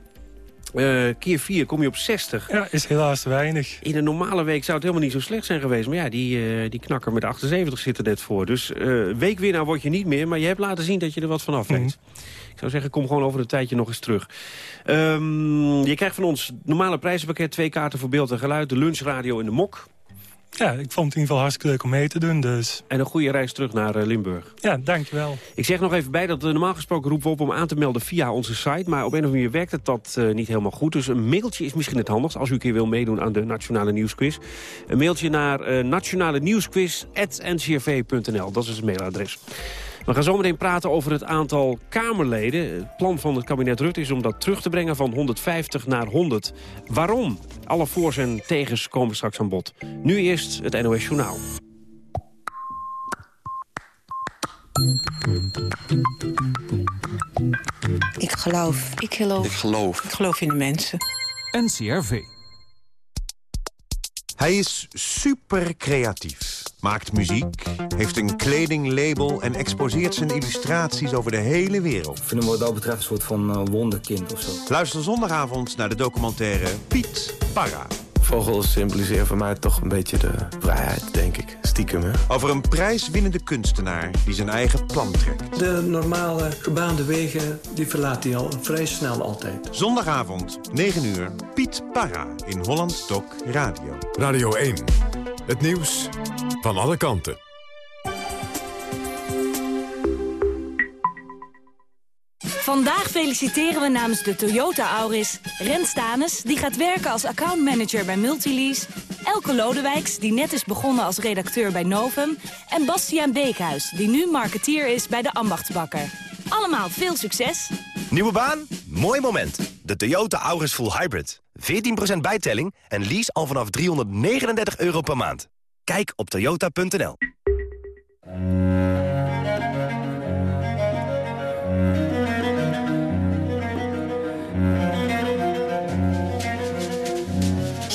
Eh, keer 4 kom je op 60. Ja, is helaas te weinig. In een normale week zou het helemaal niet zo slecht zijn geweest. Maar ja, die, eh, die knakker met 78 zit er net voor. Dus eh weekwinnaar word je niet meer. Maar je hebt laten zien dat je er wat van af weet. Mhm. Ik zou zeggen, kom gewoon over een tijdje nog eens terug. Ehm, je krijgt van ons normale prijzenpakket. Twee kaarten voor beeld en geluid. De lunchradio en de mok. Ja, ik vond het in ieder geval hartstikke leuk om mee te doen. Dus En een goede reis terug naar eh, Limburg. ja, dankjewel. Ik zeg nog even bij dat eh, normaal gesproken roepen we op om aan te melden via onze site. Maar op een of andere manier werkt het dat eh, niet helemaal goed. Dus een mailtje is misschien het handigst als u een keer wil meedoen aan de Nationale Nieuwsquiz. Een mailtje naar eh nationale nieuwsquiz.ncrv.nl. Dat is het mailadres. We gaan zometeen praten over het aantal Kamerleden. Het plan van het kabinet Rutte is om dat terug te brengen van 150 naar 100. Waarom? Alle voor's en tegens komen straks aan bod. Nu eerst het NOS Journaal. Ik geloof. Ik geloof. Ik geloof. Ik geloof in de mensen. NCRV. Hij is super creatief. Maakt muziek, heeft een kledinglabel en exposeert zijn illustraties over de hele wereld. Ik vind hem wat dat betreft een soort van eh, wonderkind of zo. Luister zondagavond naar de documentaire Piet Parra. Vogels symboliseren voor mij toch een beetje de vrijheid, denk ik. Stiekem, hè? Over een prijswinnende kunstenaar die zijn eigen plan trekt. De normale gebaande wegen, die verlaat hij al vrij snel altijd. Zondagavond, 9 uur, Piet Parra in Holland Doc Radio. Radio 1. Het nieuws van alle kanten. Vandaag feliciteren we namens de Toyota Auris Rens Stanes, die gaat werken als accountmanager bij Multilease... Elke Lodewijks, die net is begonnen als redacteur bij Novum... en Bastiaan Beekhuis, die nu marketeer is bij de Ambachtsbakker. Allemaal veel succes! Nieuwe baan? Mooi moment. De Toyota Auris Full Hybrid. 14% bijtelling en lease al vanaf 339 euro per maand. Kijk op toyota.nl.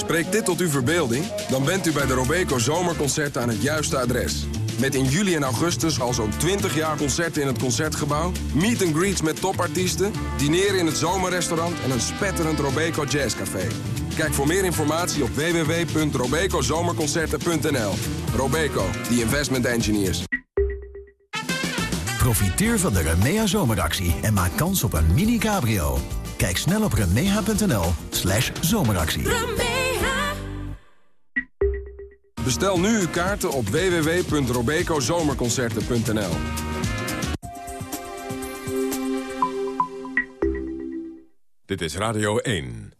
Spreekt dit tot uw verbeelding? Dan bent u bij de Robeco Zomerconcerten aan het juiste adres. Met in juli en augustus al zo'n 20 jaar concerten in het Concertgebouw... meet and greets met topartiesten, dineren in het zomerrestaurant... en een spetterend Robeco Jazzcafé. Kijk voor meer informatie op www.robecozomerconcerten.nl. Robeco, the investment engineers. Profiteer van de Remea zomeractie en maak kans op een mini cabrio. Kijk snel op remea.nl slash zomeractie. Bestel nu uw kaarten op www.robecozomerconcerten.nl. Dit is Radio 1.